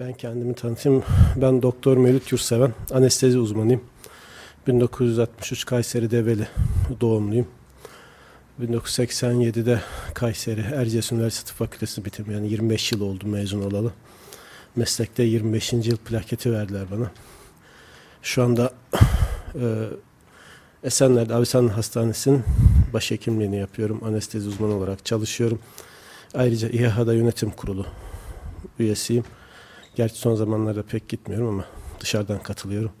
Ben kendimi tanıtayım. Ben Doktor Mevlüt Yurtseven, anestezi uzmanıyım. 1963 Kayseri Develi doğumluyum. 1987'de Kayseri Erciyes Üniversitesi Fakültesini bitirdim. Yani 25 yıl oldu mezun olalı. Meslekte 25. yıl plaketi verdiler bana. Şu anda e, Esenler'de Avisan Hastanesi'nin başhekimliğini yapıyorum. Anestezi uzmanı olarak çalışıyorum. Ayrıca İHA'da yönetim kurulu üyesiyim. Gerçi son zamanlarda pek gitmiyorum ama dışarıdan katılıyorum.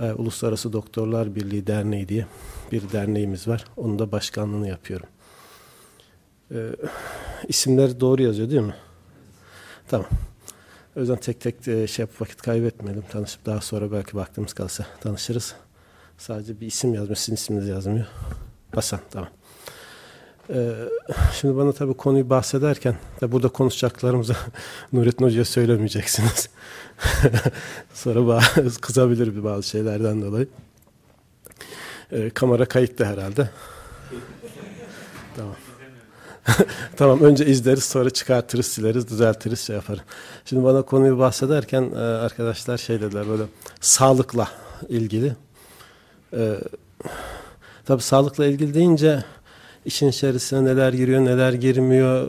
Ee, Uluslararası Doktorlar Birliği Derneği diye bir derneğimiz var. Onun da başkanlığını yapıyorum. Ee, isimler doğru yazıyor değil mi? Tamam. O yüzden tek tek e, şey yapıp vakit kaybetmeyelim. Tanışıp daha sonra belki vaktimiz kalsa tanışırız. Sadece bir isim yazmıyor, sizin isminiz yazmıyor. Hasan, tamam. Ee, şimdi bana tabii konuyu bahsederken de burada konuşacaklarımızı Nurettin Hoca'ya söylemeyeceksiniz. Sonra kızabilir bir bazı şeylerden dolayı. Ee, kamera kayıtlı herhalde. tamam. tamam önce izleriz sonra çıkartırız sileriz düzeltiriz şey yaparız. Şimdi bana konuyu bahsederken e, arkadaşlar şey dediler böyle sağlıkla ilgili. Ee, tabii sağlıkla ilgili deyince işin içerisine neler giriyor neler girmiyor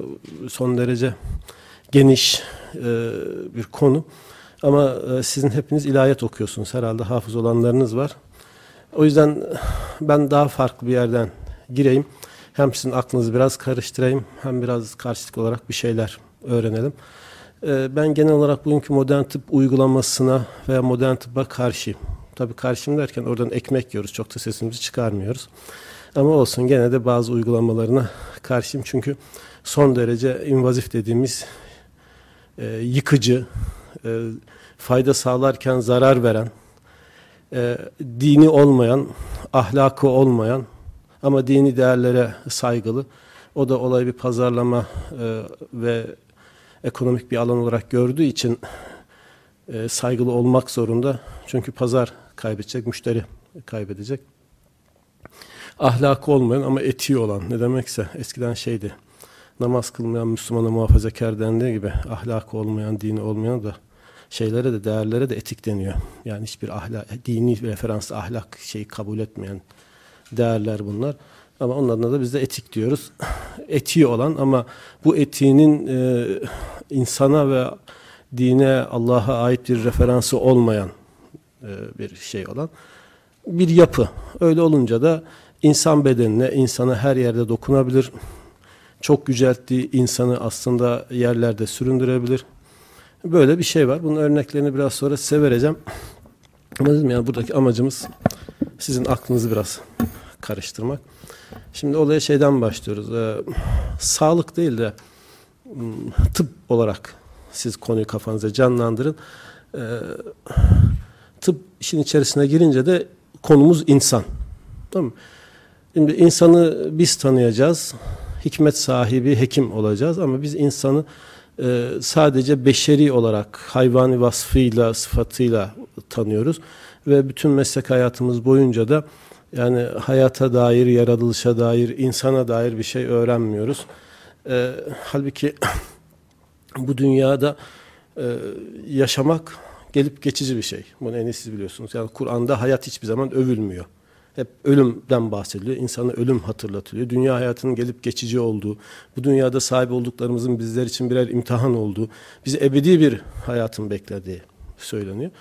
son derece geniş e, bir konu. Ama e, sizin hepiniz ilahiyat okuyorsunuz herhalde hafız olanlarınız var. O yüzden ben daha farklı bir yerden gireyim. Hem sizin aklınızı biraz karıştırayım hem biraz karşılık olarak bir şeyler öğrenelim. E, ben genel olarak bugünkü modern tıp uygulamasına veya modern tıbba karşıyım. Tabii karşıyım derken oradan ekmek yiyoruz. Çok da sesimizi çıkarmıyoruz. Ama olsun gene de bazı uygulamalarına karşıyım. Çünkü son derece invazif dediğimiz e, yıkıcı, e, fayda sağlarken zarar veren, e, dini olmayan, ahlakı olmayan ama dini değerlere saygılı. O da olayı bir pazarlama e, ve ekonomik bir alan olarak gördüğü için e, saygılı olmak zorunda. Çünkü pazar kaybedecek, müşteri kaybedecek ahlakı olmayan ama etiği olan ne demekse eskiden şeydi namaz kılmayan Müslümana muhafazakar dendiği gibi ahlakı olmayan, dini olmayan da şeylere de değerlere de etik deniyor. Yani hiçbir ahlak, dini referans ahlak şeyi kabul etmeyen değerler bunlar. Ama onun adına da biz de etik diyoruz. Etiği olan ama bu etiğinin e, insana ve dine Allah'a ait bir referansı olmayan e, bir şey olan bir yapı. Öyle olunca da insan bedenine, insana her yerde dokunabilir. Çok yücelttiği insanı aslında yerlerde süründürebilir. Böyle bir şey var. Bunun örneklerini biraz sonra size vereceğim. Ama dedim yani buradaki amacımız sizin aklınızı biraz karıştırmak. Şimdi olaya şeyden başlıyoruz. Ee, sağlık değil de hmm, tıp olarak siz konuyu kafanıza canlandırın. Ee, tıp işin içerisine girince de konumuz insan. Tamam mı? Şimdi insanı biz tanıyacağız. Hikmet sahibi hekim olacağız ama biz insanı e, sadece beşeri olarak hayvani vasfıyla, sıfatıyla tanıyoruz. Ve bütün meslek hayatımız boyunca da yani hayata dair, yaratılışa dair, insana dair bir şey öğrenmiyoruz. E, halbuki bu dünyada e, yaşamak gelip geçici bir şey. Bunu en iyi siz biliyorsunuz. Yani Kur'an'da hayat hiçbir zaman övülmüyor. Hep ölümden bahsediliyor. İnsana ölüm hatırlatılıyor. Dünya hayatının gelip geçici olduğu, bu dünyada sahip olduklarımızın bizler için birer imtihan olduğu, bizi ebedi bir hayatın beklediği söyleniyor.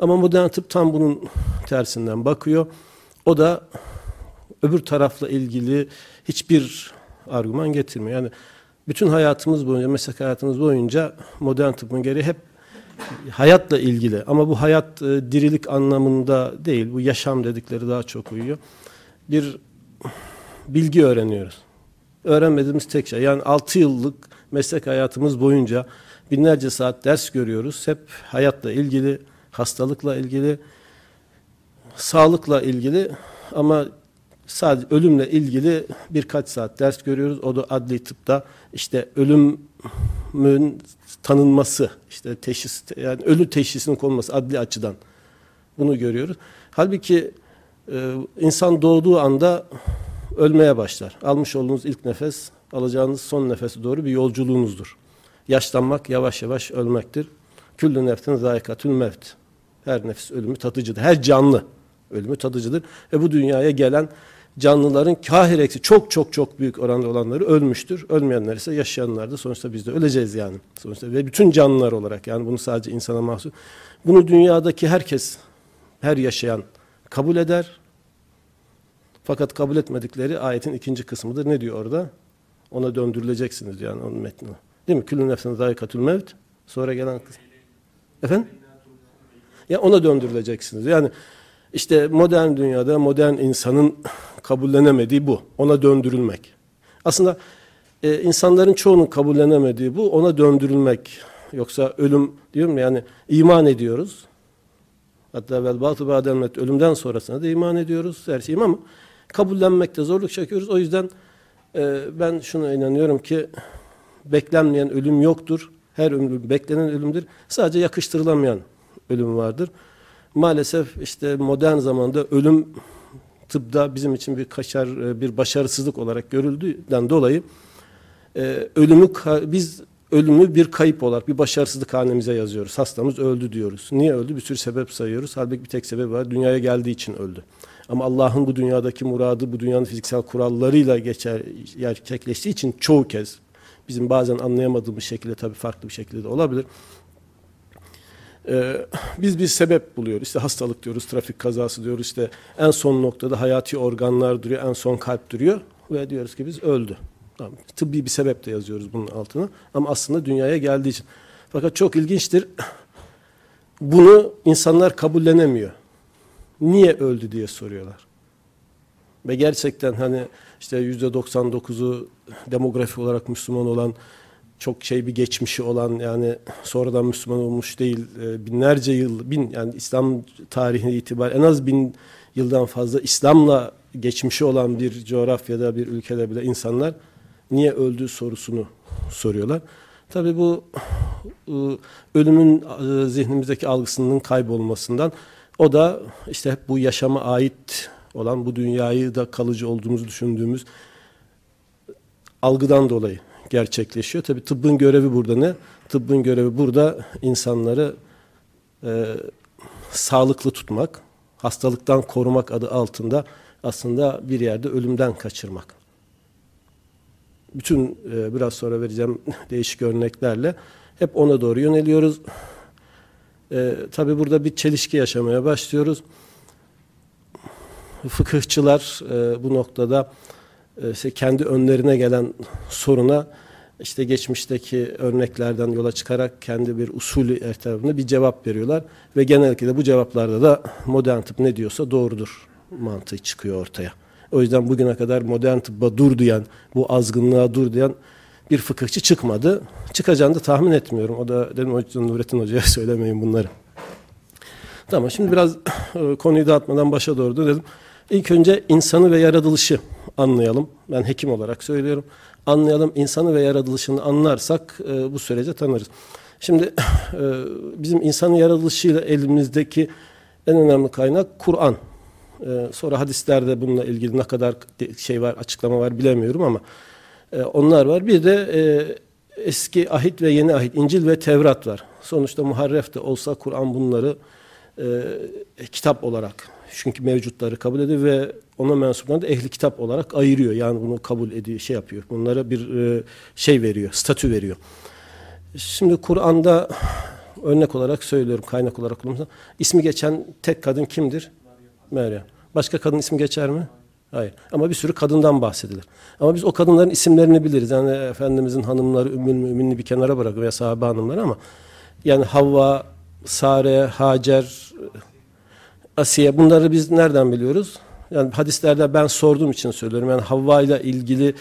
Ama modern tıp tam bunun tersinden bakıyor. O da öbür tarafla ilgili hiçbir argüman getirmiyor. Yani bütün hayatımız boyunca, meslek hayatımız boyunca modern tıbbın gereği hep hayatla ilgili ama bu hayat e, dirilik anlamında değil. Bu yaşam dedikleri daha çok uyuyor. Bir bilgi öğreniyoruz. Öğrenmediğimiz tek şey. Yani 6 yıllık meslek hayatımız boyunca binlerce saat ders görüyoruz. Hep hayatla ilgili, hastalıkla ilgili, sağlıkla ilgili ama sadece ölümle ilgili birkaç saat ders görüyoruz. O da adli tıpta işte ölümün tanınması, işte teşhis, yani ölü teşhisinin konması adli açıdan bunu görüyoruz. Halbuki e, insan doğduğu anda ölmeye başlar. Almış olduğunuz ilk nefes, alacağınız son nefese doğru bir yolculuğunuzdur. Yaşlanmak yavaş yavaş ölmektir. Küllü nefsin zayikatül mevt. Her nefis ölümü tadıcıdır. Her canlı ölümü tadıcıdır. Ve bu dünyaya gelen canlıların kahireksi çok çok çok büyük oranda olanları ölmüştür. Ölmeyenler ise yaşayanlardır. Sonuçta biz de öleceğiz yani. Sonuçta ve bütün canlılar olarak yani bunu sadece insana mahsus. Bunu dünyadaki herkes, her yaşayan kabul eder. Fakat kabul etmedikleri ayetin ikinci kısmıdır. Ne diyor orada? Ona döndürüleceksiniz yani onun metni. Değil mi? Küllü nefsin zayikatül mevt. Sonra gelen kısım. Efendim? Ya ona döndürüleceksiniz. Yani işte modern dünyada modern insanın kabullenemediği bu. Ona döndürülmek. Aslında e, insanların çoğunun kabullenemediği bu. Ona döndürülmek. Yoksa ölüm diyorum yani iman ediyoruz. Hatta vel batı badenmet ölümden sonrasına da iman ediyoruz her şeyim ama kabullenmekte zorluk çekiyoruz. O yüzden e, ben şuna inanıyorum ki beklenmeyen ölüm yoktur. Her ölüm beklenen ölümdür. Sadece yakıştırılamayan ölüm vardır. Maalesef işte modern zamanda ölüm tıpta bizim için bir kaşar, e, bir başarısızlık olarak görüldüğünden dolayı e, ölümü biz ölümü bir kayıp olarak bir başarısızlık hanemize yazıyoruz. Hastamız öldü diyoruz. Niye öldü? Bir sürü sebep sayıyoruz. Halbuki bir tek sebep var. Dünyaya geldiği için öldü. Ama Allah'ın bu dünyadaki muradı bu dünyanın fiziksel kurallarıyla geçer, gerçekleştiği için çoğu kez bizim bazen anlayamadığımız şekilde tabii farklı bir şekilde de olabilir. Ee, biz bir sebep buluyoruz. İşte hastalık diyoruz, trafik kazası diyoruz. İşte en son noktada hayati organlar duruyor, en son kalp duruyor ve diyoruz ki biz öldü. Tamam. Tıbbi bir sebep de yazıyoruz bunun altına. Ama aslında dünyaya geldiği için. Fakat çok ilginçtir. Bunu insanlar kabullenemiyor. Niye öldü diye soruyorlar. Ve gerçekten hani işte yüzde 99'u demografi olarak Müslüman olan çok şey bir geçmişi olan yani sonradan Müslüman olmuş değil e, binlerce yıl bin yani İslam tarihine itibar en az bin yıldan fazla İslam'la geçmişi olan bir coğrafyada bir ülkede bile insanlar niye öldü sorusunu soruyorlar. Tabi bu e, ölümün e, zihnimizdeki algısının kaybolmasından o da işte hep bu yaşama ait olan bu dünyayı da kalıcı olduğumuzu düşündüğümüz algıdan dolayı gerçekleşiyor. Tabi tıbbın görevi burada ne? Tıbbın görevi burada insanları e, sağlıklı tutmak, hastalıktan korumak adı altında aslında bir yerde ölümden kaçırmak. Bütün e, biraz sonra vereceğim değişik örneklerle hep ona doğru yöneliyoruz. E, Tabi burada bir çelişki yaşamaya başlıyoruz. Fıkıhçılar e, bu noktada e, işte kendi önlerine gelen soruna işte geçmişteki örneklerden yola çıkarak kendi bir usulü etrafında bir cevap veriyorlar. Ve genellikle bu cevaplarda da modern tıp ne diyorsa doğrudur mantığı çıkıyor ortaya. O yüzden bugüne kadar modern tıbba dur diyen, bu azgınlığa dur diyen bir fıkıhçı çıkmadı. Çıkacağını da tahmin etmiyorum. O da dedim Nurettin Hoca'ya söylemeyin bunları. Tamam şimdi biraz e, konuyu dağıtmadan başa doğru dönelim. İlk önce insanı ve yaratılışı anlayalım. Ben hekim olarak söylüyorum. Anlayalım insanı ve yaratılışını anlarsak e, bu sürece tanırız. Şimdi e, bizim insanın yaratılışıyla elimizdeki en önemli kaynak Kur'an. E, sonra hadislerde bununla ilgili ne kadar şey var, açıklama var bilemiyorum ama e, onlar var. Bir de e, eski ahit ve yeni ahit, İncil ve Tevrat var. Sonuçta muharref de olsa Kur'an bunları e, kitap olarak çünkü mevcutları kabul ediyor ve ona mensuplarını da ehli kitap olarak ayırıyor. Yani bunu kabul ediyor, şey yapıyor. Bunlara bir e, şey veriyor, statü veriyor. Şimdi Kur'an'da örnek olarak söylüyorum, kaynak olarak kullanıyorum. İsmi geçen tek kadın kimdir? Meryem. Başka kadın ismi geçer mi? Hayır. Ama bir sürü kadından bahsedilir. Ama biz o kadınların isimlerini biliriz. Yani Efendimizin hanımları, ümmül müminini bir kenara bırakın veya sahabe hanımları ama yani Havva, Sare, Hacer, Asiye bunları biz nereden biliyoruz? Yani hadislerde ben sorduğum için söylüyorum. Yani Havva ile ilgili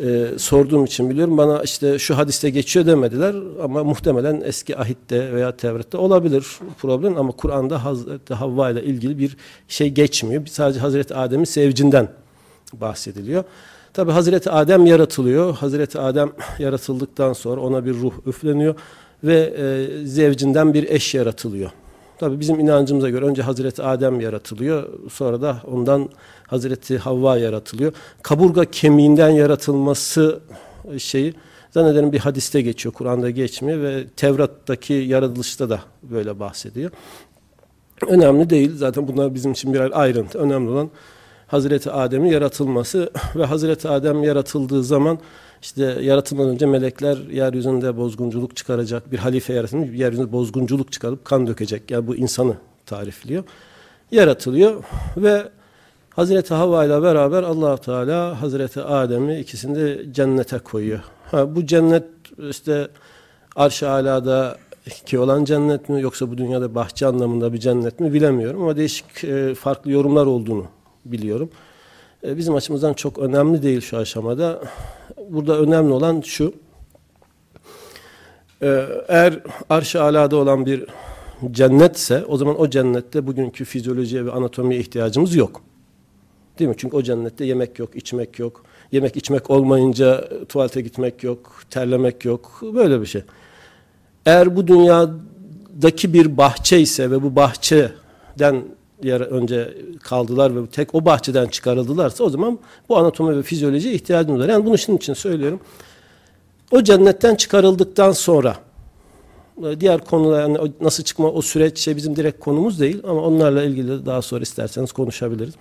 e, sorduğum için biliyorum. Bana işte şu hadiste geçiyor demediler ama muhtemelen eski ahitte veya Tevrat'ta olabilir problem ama Kur'an'da Hazreti Havva ile ilgili bir şey geçmiyor. Sadece Hazreti Adem'in sevcinden bahsediliyor. Tabi Hazreti Adem yaratılıyor. Hazreti Adem yaratıldıktan sonra ona bir ruh üfleniyor ve e, zevcinden bir eş yaratılıyor. Tabi bizim inancımıza göre önce Hazreti Adem yaratılıyor. Sonra da ondan Hazreti Havva yaratılıyor. Kaburga kemiğinden yaratılması şeyi Zannederim bir hadiste geçiyor, Kur'an'da geçmiyor ve Tevrat'taki yaratılışta da böyle bahsediyor. Önemli değil. Zaten bunlar bizim için birer ayrıntı. Önemli olan Hazreti Adem'in yaratılması ve Hazreti Adem yaratıldığı zaman işte yaratılmadan önce melekler yeryüzünde bozgunculuk çıkaracak bir halife yaratılmış, yeryüzünde bozgunculuk çıkarıp kan dökecek. Yani bu insanı tarifliyor. Yaratılıyor ve Hazreti Havva ile beraber allah Teala Hazreti Adem'i ikisini de cennete koyuyor. Ha, bu cennet işte arş-ı alada ki olan cennet mi yoksa bu dünyada bahçe anlamında bir cennet mi bilemiyorum ama değişik e, farklı yorumlar olduğunu biliyorum. E, bizim açımızdan çok önemli değil şu aşamada. Burada önemli olan şu. E, eğer arş-ı alada olan bir cennetse o zaman o cennette bugünkü fizyolojiye ve anatomiye ihtiyacımız yok. Değil mi? Çünkü o cennette yemek yok, içmek yok. Yemek içmek olmayınca tuvalete gitmek yok, terlemek yok. Böyle bir şey. Eğer bu dünyadaki bir bahçe ise ve bu bahçeden yer önce kaldılar ve tek o bahçeden çıkarıldılarsa o zaman bu anatomi ve fizyolojiye ihtiyacımız var. Yani bunu şunun için söylüyorum. O cennetten çıkarıldıktan sonra diğer konular yani nasıl çıkma o süreç şey bizim direkt konumuz değil ama onlarla ilgili daha sonra isterseniz konuşabiliriz.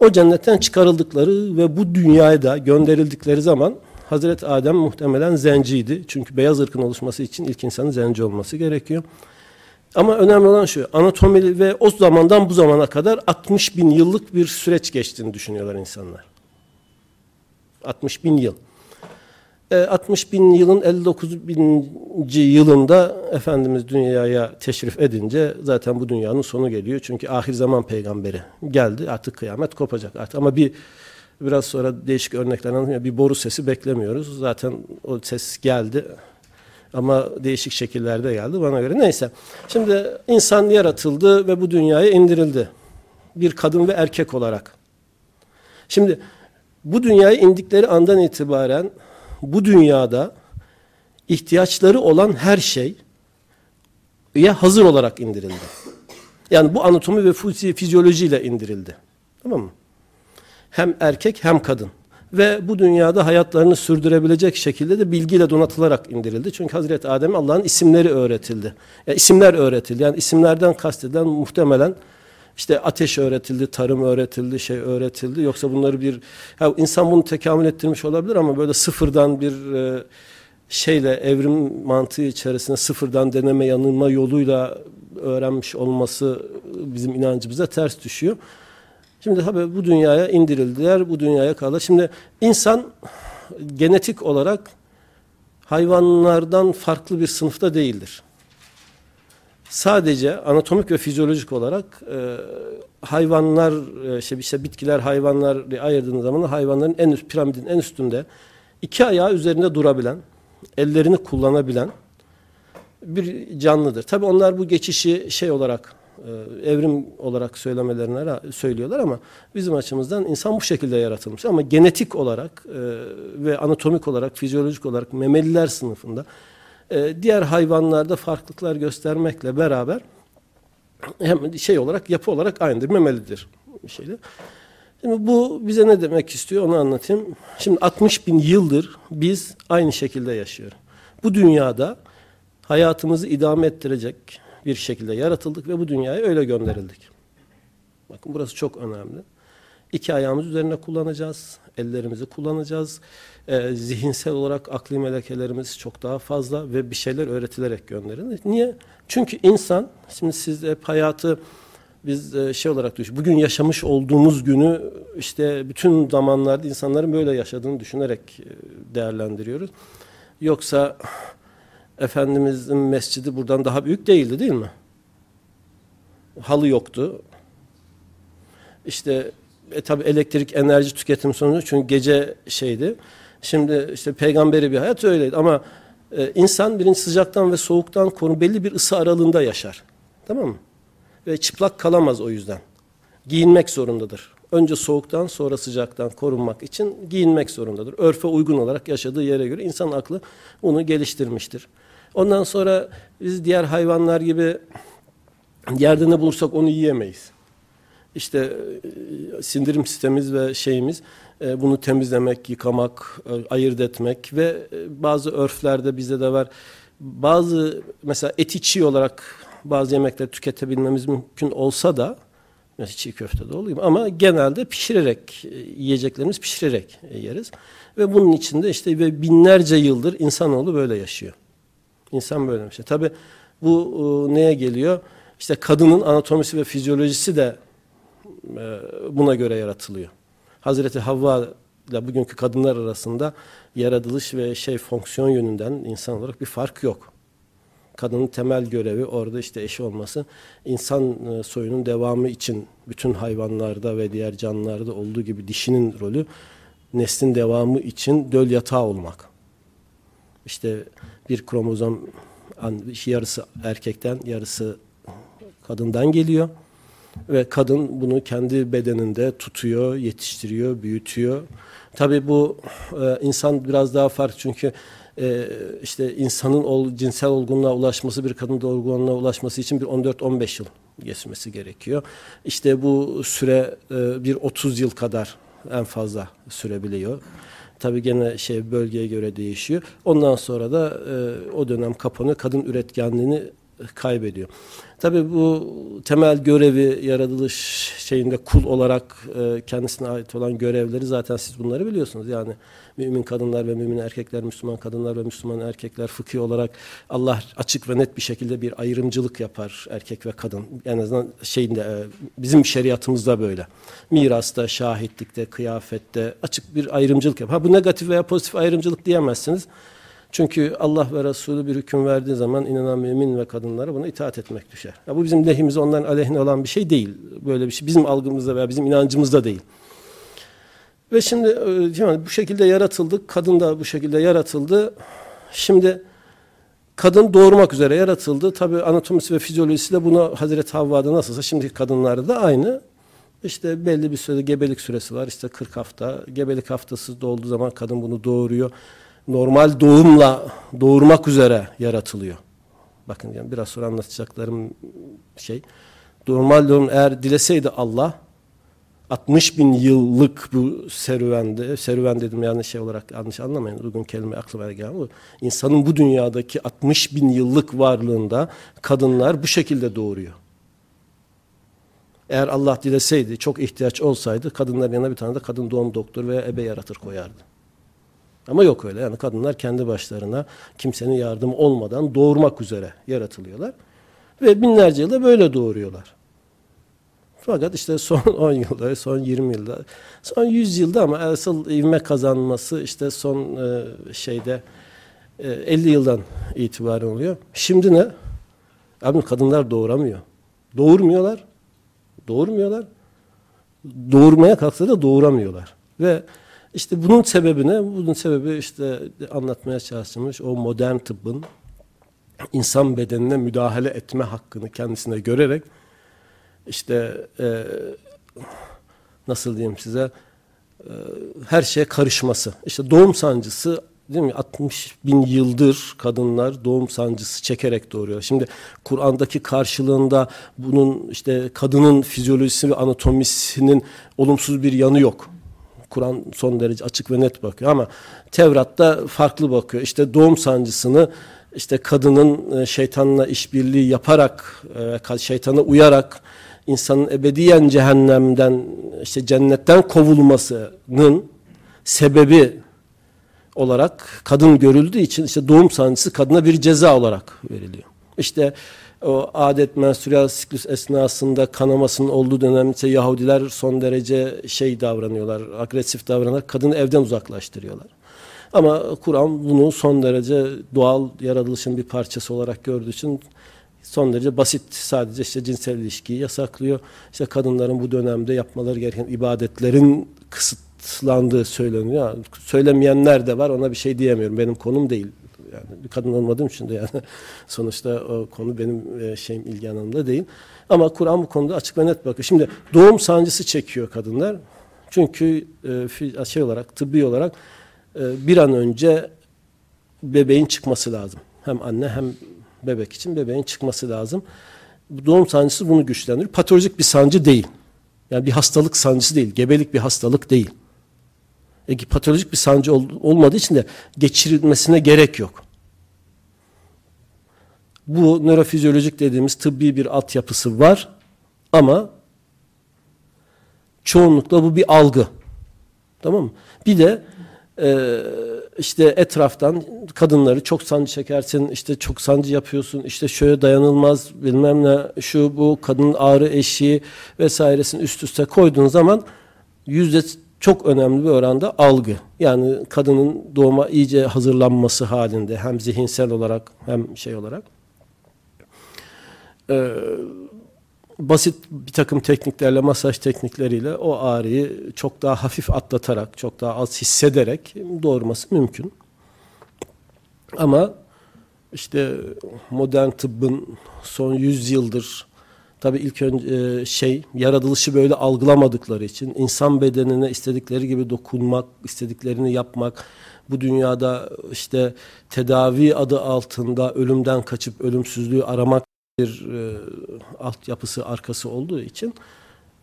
O cennetten çıkarıldıkları ve bu dünyaya da gönderildikleri zaman Hazreti Adem muhtemelen zenciydi. Çünkü beyaz ırkın oluşması için ilk insanın zenci olması gerekiyor. Ama önemli olan şu, anatomi ve o zamandan bu zamana kadar 60 bin yıllık bir süreç geçtiğini düşünüyorlar insanlar. 60 bin yıl. 60 e, bin yılın 59 binci yılında Efendimiz dünyaya teşrif edince zaten bu dünyanın sonu geliyor. Çünkü ahir zaman peygamberi geldi artık kıyamet kopacak artık ama bir biraz sonra değişik örnekler anlatıyor. Bir boru sesi beklemiyoruz. Zaten o ses geldi ama değişik şekillerde geldi bana göre. Neyse şimdi insan yaratıldı ve bu dünyaya indirildi. Bir kadın ve erkek olarak. Şimdi bu dünyaya indikleri andan itibaren bu dünyada ihtiyaçları olan her şey ya hazır olarak indirildi. Yani bu anatomi ve fizyolojiyle indirildi. Tamam mı? Hem erkek hem kadın. Ve bu dünyada hayatlarını sürdürebilecek şekilde de bilgiyle donatılarak indirildi. Çünkü Hazreti Adem'e Allah'ın isimleri öğretildi. Yani isimler öğretildi. Yani isimlerden kastedilen muhtemelen işte ateş öğretildi, tarım öğretildi, şey öğretildi. Yoksa bunları bir ya insan bunu tekamül ettirmiş olabilir ama böyle sıfırdan bir e, şeyle evrim mantığı içerisinde sıfırdan deneme yanılma yoluyla öğrenmiş olması bizim inancımıza ters düşüyor. Şimdi tabii bu dünyaya indirildiler, bu dünyaya kaldı. Şimdi insan genetik olarak hayvanlardan farklı bir sınıfta değildir sadece anatomik ve fizyolojik olarak e, hayvanlar, e, işte, işte bitkiler, hayvanlar ayırdığınız zaman hayvanların en üst piramidin en üstünde iki ayağı üzerinde durabilen, ellerini kullanabilen bir canlıdır. Tabi onlar bu geçişi şey olarak evrim olarak söylemelerine söylüyorlar ama bizim açımızdan insan bu şekilde yaratılmış ama genetik olarak e, ve anatomik olarak, fizyolojik olarak memeliler sınıfında e, diğer hayvanlarda farklılıklar göstermekle beraber hem şey olarak yapı olarak aynıdır, memelidir bir şeyde. Şimdi bu bize ne demek istiyor onu anlatayım. Şimdi 60 bin yıldır biz aynı şekilde yaşıyoruz. Bu dünyada hayatımızı idame ettirecek bir şekilde yaratıldık ve bu dünyaya öyle gönderildik. Bakın burası çok önemli. İki ayağımız üzerine kullanacağız, ellerimizi kullanacağız e, zihinsel olarak akli melekelerimiz çok daha fazla ve bir şeyler öğretilerek gönderilir. Niye? Çünkü insan, şimdi siz hep hayatı biz e, şey olarak düşün, bugün yaşamış olduğumuz günü işte bütün zamanlarda insanların böyle yaşadığını düşünerek e, değerlendiriyoruz. Yoksa Efendimizin mescidi buradan daha büyük değildi değil mi? Halı yoktu. İşte e, tabi elektrik enerji tüketim sonucu çünkü gece şeydi. Şimdi işte peygamberi bir hayat öyleydi ama e, insan birinci sıcaktan ve soğuktan korun belli bir ısı aralığında yaşar. Tamam mı? Ve çıplak kalamaz o yüzden. Giyinmek zorundadır. Önce soğuktan sonra sıcaktan korunmak için giyinmek zorundadır. Örfe uygun olarak yaşadığı yere göre insan aklı onu geliştirmiştir. Ondan sonra biz diğer hayvanlar gibi yerde ne bulursak onu yiyemeyiz. işte e, sindirim sistemimiz ve şeyimiz e, bunu temizlemek, yıkamak, e, ayırt etmek ve bazı örflerde bizde de var. Bazı mesela eti çiğ olarak bazı yemekleri tüketebilmemiz mümkün olsa da mesela çiğ köfte de oluyor ama genelde pişirerek yiyeceklerimiz pişirerek yeriz. Ve bunun içinde işte ve binlerce yıldır insanoğlu böyle yaşıyor. İnsan böyle bir şey. Tabi bu neye geliyor? İşte kadının anatomisi ve fizyolojisi de e, buna göre yaratılıyor. Hazreti Havva ile bugünkü kadınlar arasında yaratılış ve şey fonksiyon yönünden insan olarak bir fark yok. Kadının temel görevi orada işte eşi olması. insan e, soyunun devamı için bütün hayvanlarda ve diğer canlılarda olduğu gibi dişinin rolü neslin devamı için döl yatağı olmak. İşte bir kromozom yarısı erkekten yarısı kadından geliyor. Ve kadın bunu kendi bedeninde tutuyor, yetiştiriyor, büyütüyor. Tabii bu e, insan biraz daha farklı çünkü e, işte insanın ol, cinsel olgunluğa ulaşması bir kadın da olgunluğa ulaşması için bir 14-15 yıl geçmesi gerekiyor. İşte bu süre e, bir 30 yıl kadar en fazla sürebiliyor. Tabii gene şey bölgeye göre değişiyor. Ondan sonra da e, o dönem kapanıyor. Kadın üretkenliğini kaybediyor. Tabii bu temel görevi yaratılış şeyinde kul olarak e, kendisine ait olan görevleri zaten siz bunları biliyorsunuz. Yani mümin kadınlar ve mümin erkekler, Müslüman kadınlar ve Müslüman erkekler fıkhi olarak Allah açık ve net bir şekilde bir ayrımcılık yapar erkek ve kadın. En azından şeyinde e, bizim şeriatımızda böyle. Mirasta, şahitlikte, kıyafette açık bir ayrımcılık yapar. Ha bu negatif veya pozitif ayrımcılık diyemezsiniz. Çünkü Allah ve Resulü bir hüküm verdiği zaman inanan mümin ve kadınlara buna itaat etmek düşer. Ya bu bizim lehimize onların aleyhine olan bir şey değil. Böyle bir şey bizim algımızda veya bizim inancımızda değil. Ve şimdi e, yani bu şekilde yaratıldık. Kadın da bu şekilde yaratıldı. Şimdi kadın doğurmak üzere yaratıldı. Tabi anatomisi ve fizyolojisi de buna Hazreti Havva'da nasılsa şimdiki kadınlarda da aynı. İşte belli bir sürede gebelik süresi var. İşte 40 hafta. Gebelik haftası dolduğu zaman kadın bunu doğuruyor normal doğumla doğurmak üzere yaratılıyor. Bakın yani biraz sonra anlatacaklarım şey. Normal doğum eğer dileseydi Allah 60 bin yıllık bu serüvende, serüven dedim yani şey olarak yanlış anlamayın. Bugün kelime aklıma geldi. Bu insanın bu dünyadaki 60 bin yıllık varlığında kadınlar bu şekilde doğuruyor. Eğer Allah dileseydi, çok ihtiyaç olsaydı kadınların yanına bir tane de kadın doğum doktoru veya ebe yaratır koyardı. Ama yok öyle. Yani kadınlar kendi başlarına kimsenin yardımı olmadan doğurmak üzere yaratılıyorlar. Ve binlerce yılda böyle doğuruyorlar. Fakat işte son 10 yılda, son 20 yılda, son 100 yılda ama asıl ivme kazanması işte son e, şeyde e, 50 yıldan itibaren oluyor. Şimdi ne? Abi kadınlar doğuramıyor. Doğurmuyorlar. Doğurmuyorlar. Doğurmaya kalksa da doğuramıyorlar. Ve işte bunun sebebi ne? Bunun sebebi işte anlatmaya çalışmış o modern tıbbın insan bedenine müdahale etme hakkını kendisine görerek işte e, nasıl diyeyim size e, her şeye karışması. İşte doğum sancısı değil mi? 60 bin yıldır kadınlar doğum sancısı çekerek doğuruyor. Şimdi Kur'an'daki karşılığında bunun işte kadının fizyolojisi ve anatomisinin olumsuz bir yanı yok. Kur'an son derece açık ve net bakıyor ama Tevrat'ta farklı bakıyor. İşte doğum sancısını işte kadının e, şeytanla işbirliği yaparak, e, şeytana uyarak insanın ebediyen cehennemden, işte cennetten kovulmasının sebebi olarak kadın görüldüğü için işte doğum sancısı kadına bir ceza olarak veriliyor. İşte o adet menstrüel siklus esnasında kanamasının olduğu dönemde Yahudiler son derece şey davranıyorlar, agresif davranıyorlar. Kadını evden uzaklaştırıyorlar. Ama Kur'an bunu son derece doğal yaratılışın bir parçası olarak gördüğü için son derece basit sadece işte cinsel ilişkiyi yasaklıyor. İşte kadınların bu dönemde yapmaları gereken ibadetlerin kısıtlandığı söyleniyor. Söylemeyenler de var ona bir şey diyemiyorum. Benim konum değil yani bir kadın olmadığım için de yani sonuçta o konu benim e, şeyim ilgi alanımda değil. Ama Kur'an bu konuda açık ve net bakıyor. Şimdi doğum sancısı çekiyor kadınlar. Çünkü e, şey olarak tıbbi olarak e, bir an önce bebeğin çıkması lazım. Hem anne hem bebek için bebeğin çıkması lazım. Doğum sancısı bunu güçlendiriyor. Patolojik bir sancı değil. Yani bir hastalık sancısı değil. Gebelik bir hastalık değil. E, patolojik bir sancı ol, olmadığı için de geçirilmesine gerek yok. Bu nörofizyolojik dediğimiz tıbbi bir altyapısı var ama çoğunlukla bu bir algı. Tamam mı? Bir de e, işte etraftan kadınları çok sancı çekersin, işte çok sancı yapıyorsun, işte şöyle dayanılmaz bilmem ne, şu bu kadının ağrı eşiği vesairesini üst üste koyduğun zaman yüzde çok önemli bir oranda algı. Yani kadının doğuma iyice hazırlanması halinde hem zihinsel olarak hem şey olarak. Ee, basit bir takım tekniklerle, masaj teknikleriyle o ağrıyı çok daha hafif atlatarak, çok daha az hissederek doğurması mümkün. Ama işte modern tıbbın son 100 yıldır tabii ilk önce şey yaratılışı böyle algılamadıkları için insan bedenine istedikleri gibi dokunmak, istediklerini yapmak, bu dünyada işte tedavi adı altında ölümden kaçıp ölümsüzlüğü aramak bir e, altyapısı arkası olduğu için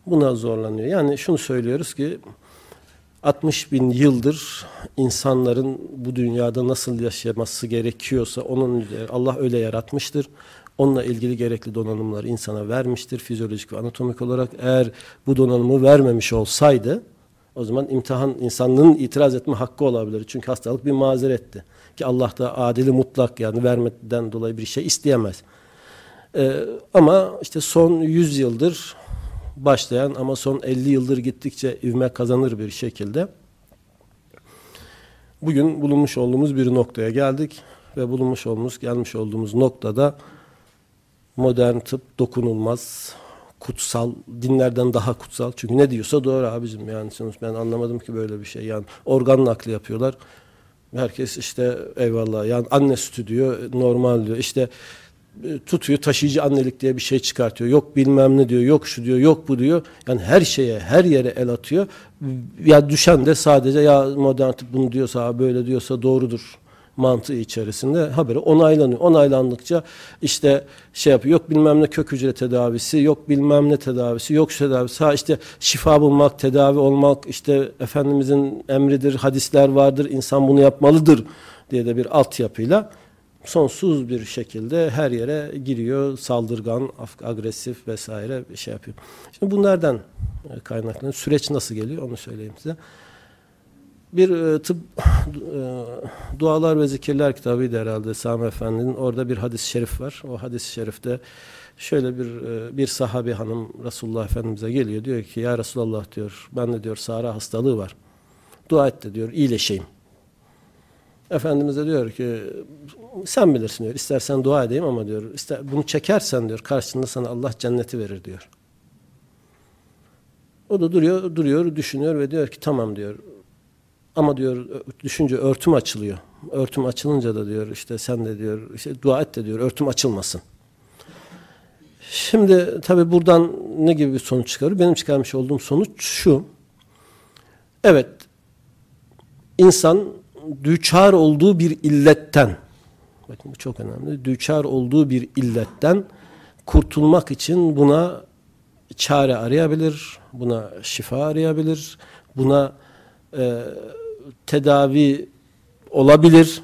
buna zorlanıyor. Yani şunu söylüyoruz ki 60 bin yıldır insanların bu dünyada nasıl yaşaması gerekiyorsa onun Allah öyle yaratmıştır. Onunla ilgili gerekli donanımları insana vermiştir fizyolojik ve anatomik olarak. Eğer bu donanımı vermemiş olsaydı o zaman imtihan insanlığın itiraz etme hakkı olabilir. Çünkü hastalık bir mazeretti. Ki Allah da adili mutlak yani vermeden dolayı bir şey isteyemez. Ee, ama işte son 100 yıldır başlayan ama son 50 yıldır gittikçe ivme kazanır bir şekilde bugün bulunmuş olduğumuz bir noktaya geldik ve bulunmuş olduğumuz gelmiş olduğumuz noktada modern tıp dokunulmaz kutsal dinlerden daha kutsal. Çünkü ne diyorsa doğru abicim yani. Ben anlamadım ki böyle bir şey. Yani organ nakli yapıyorlar. Herkes işte eyvallah. Yani anne sütü diyor normal diyor. İşte tutuyor taşıyıcı annelik diye bir şey çıkartıyor. Yok bilmem ne diyor, yok şu diyor, yok bu diyor. Yani her şeye, her yere el atıyor. Ya düşen de sadece ya modern tıp bunu diyorsa, böyle diyorsa doğrudur mantığı içerisinde haberi onaylanıyor. Onaylandıkça işte şey yapıyor. Yok bilmem ne kök hücre tedavisi, yok bilmem ne tedavisi, yok şu tedavisi. Ha işte şifa bulmak, tedavi olmak, işte Efendimizin emridir, hadisler vardır, insan bunu yapmalıdır diye de bir altyapıyla sonsuz bir şekilde her yere giriyor, saldırgan, agresif vesaire şey yapıyor. Şimdi bunlardan e, kaynaklanıyor. Süreç nasıl geliyor onu söyleyeyim size. Bir e, tıp e, dualar ve zikirler kitabıydı herhalde Sami Efendi'nin. Orada bir hadis-i şerif var. O hadis-i şerifte şöyle bir bir sahabi hanım Resulullah Efendimiz'e geliyor. Diyor ki ya Resulallah diyor ben de diyor Sara hastalığı var. Dua et de diyor iyileşeyim. Efendimiz de diyor ki sen bilirsin diyor. İstersen dua edeyim ama diyor ister, bunu çekersen diyor karşında sana Allah cenneti verir diyor. O da duruyor, duruyor, düşünüyor ve diyor ki tamam diyor. Ama diyor düşünce örtüm açılıyor. Örtüm açılınca da diyor işte sen de diyor işte dua et de diyor örtüm açılmasın. Şimdi tabi buradan ne gibi bir sonuç çıkarıyor? Benim çıkarmış olduğum sonuç şu. Evet insan düçar olduğu bir illetten bakın bu çok önemli. Düçar olduğu bir illetten kurtulmak için buna çare arayabilir, buna şifa arayabilir, buna e, tedavi olabilir.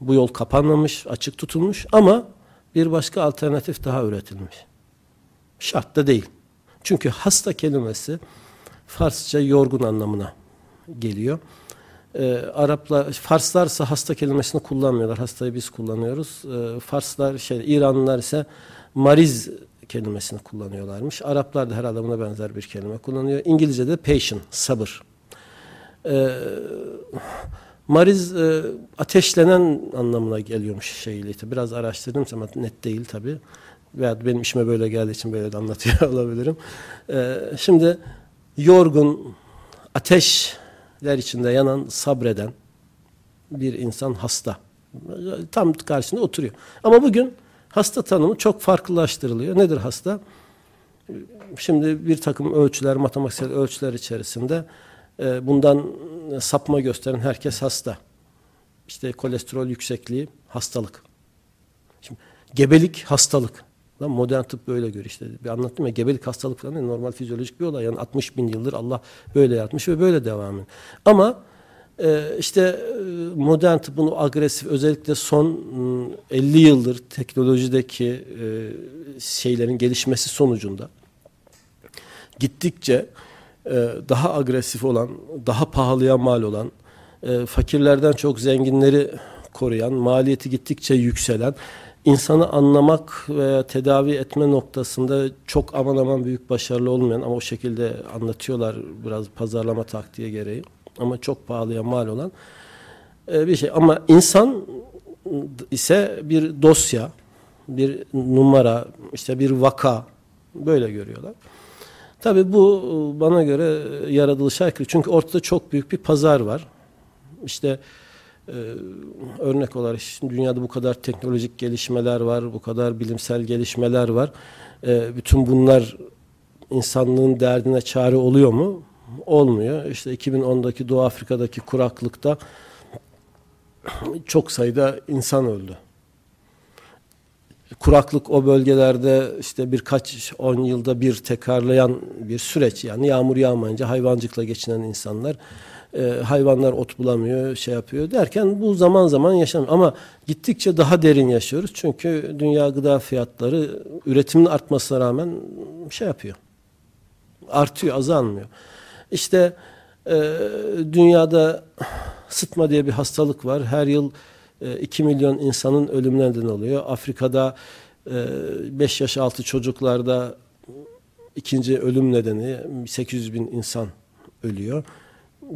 Bu yol kapanmamış, açık tutulmuş ama bir başka alternatif daha üretilmiş. Şart da değil. Çünkü hasta kelimesi Farsça yorgun anlamına geliyor e, Araplar, Farslarsa hasta kelimesini kullanmıyorlar. Hastayı biz kullanıyoruz. E, Farslar, şey, İranlılar ise mariz kelimesini kullanıyorlarmış. Araplar da herhalde buna benzer bir kelime kullanıyor. İngilizce'de patient, sabır. E, mariz e, ateşlenen anlamına geliyormuş şeyle. Biraz araştırdım ama net değil tabi. Veya benim işime böyle geldiği için böyle de anlatıyor olabilirim. E, şimdi yorgun, ateş ler içinde yanan, sabreden bir insan hasta. Tam karşısında oturuyor. Ama bugün hasta tanımı çok farklılaştırılıyor. Nedir hasta? Şimdi bir takım ölçüler, matematiksel ölçüler içerisinde e, bundan sapma gösteren herkes hasta. İşte kolesterol yüksekliği hastalık. Şimdi gebelik hastalık. Lan modern tıp böyle görüyor işte. Bir anlattım ya gebelik hastalık falan değil, normal fizyolojik bir olay. Yani 60 bin yıldır Allah böyle yaratmış ve böyle devam ediyor. Ama e, işte e, modern tıbbın o agresif özellikle son 50 yıldır teknolojideki e, şeylerin gelişmesi sonucunda gittikçe daha agresif olan, daha pahalıya mal olan, fakirlerden çok zenginleri koruyan, maliyeti gittikçe yükselen, insanı anlamak veya tedavi etme noktasında çok aman aman büyük başarılı olmayan ama o şekilde anlatıyorlar biraz pazarlama taktiği gereği ama çok pahalıya mal olan e, bir şey. Ama insan ise bir dosya, bir numara, işte bir vaka böyle görüyorlar. Tabii bu bana göre yaratılışa aykırı. Çünkü ortada çok büyük bir pazar var. İşte ee, örnek olarak şimdi dünyada bu kadar teknolojik gelişmeler var, bu kadar bilimsel gelişmeler var. Ee, bütün bunlar insanlığın derdine çare oluyor mu? Olmuyor. İşte 2010'daki Doğu Afrika'daki kuraklıkta çok sayıda insan öldü. Kuraklık o bölgelerde işte birkaç on yılda bir tekrarlayan bir süreç. Yani yağmur yağmayınca hayvancılıkla geçinen insanlar e, hayvanlar ot bulamıyor, şey yapıyor derken bu zaman zaman yaşanıyor. Ama gittikçe daha derin yaşıyoruz. Çünkü dünya gıda fiyatları üretimin artmasına rağmen şey yapıyor. Artıyor, azalmıyor. İşte e, dünyada sıtma diye bir hastalık var. Her yıl 2 milyon insanın ölümüne neden oluyor. Afrika'da e, 5 yaş altı çocuklarda ikinci ölüm nedeni 800 bin insan ölüyor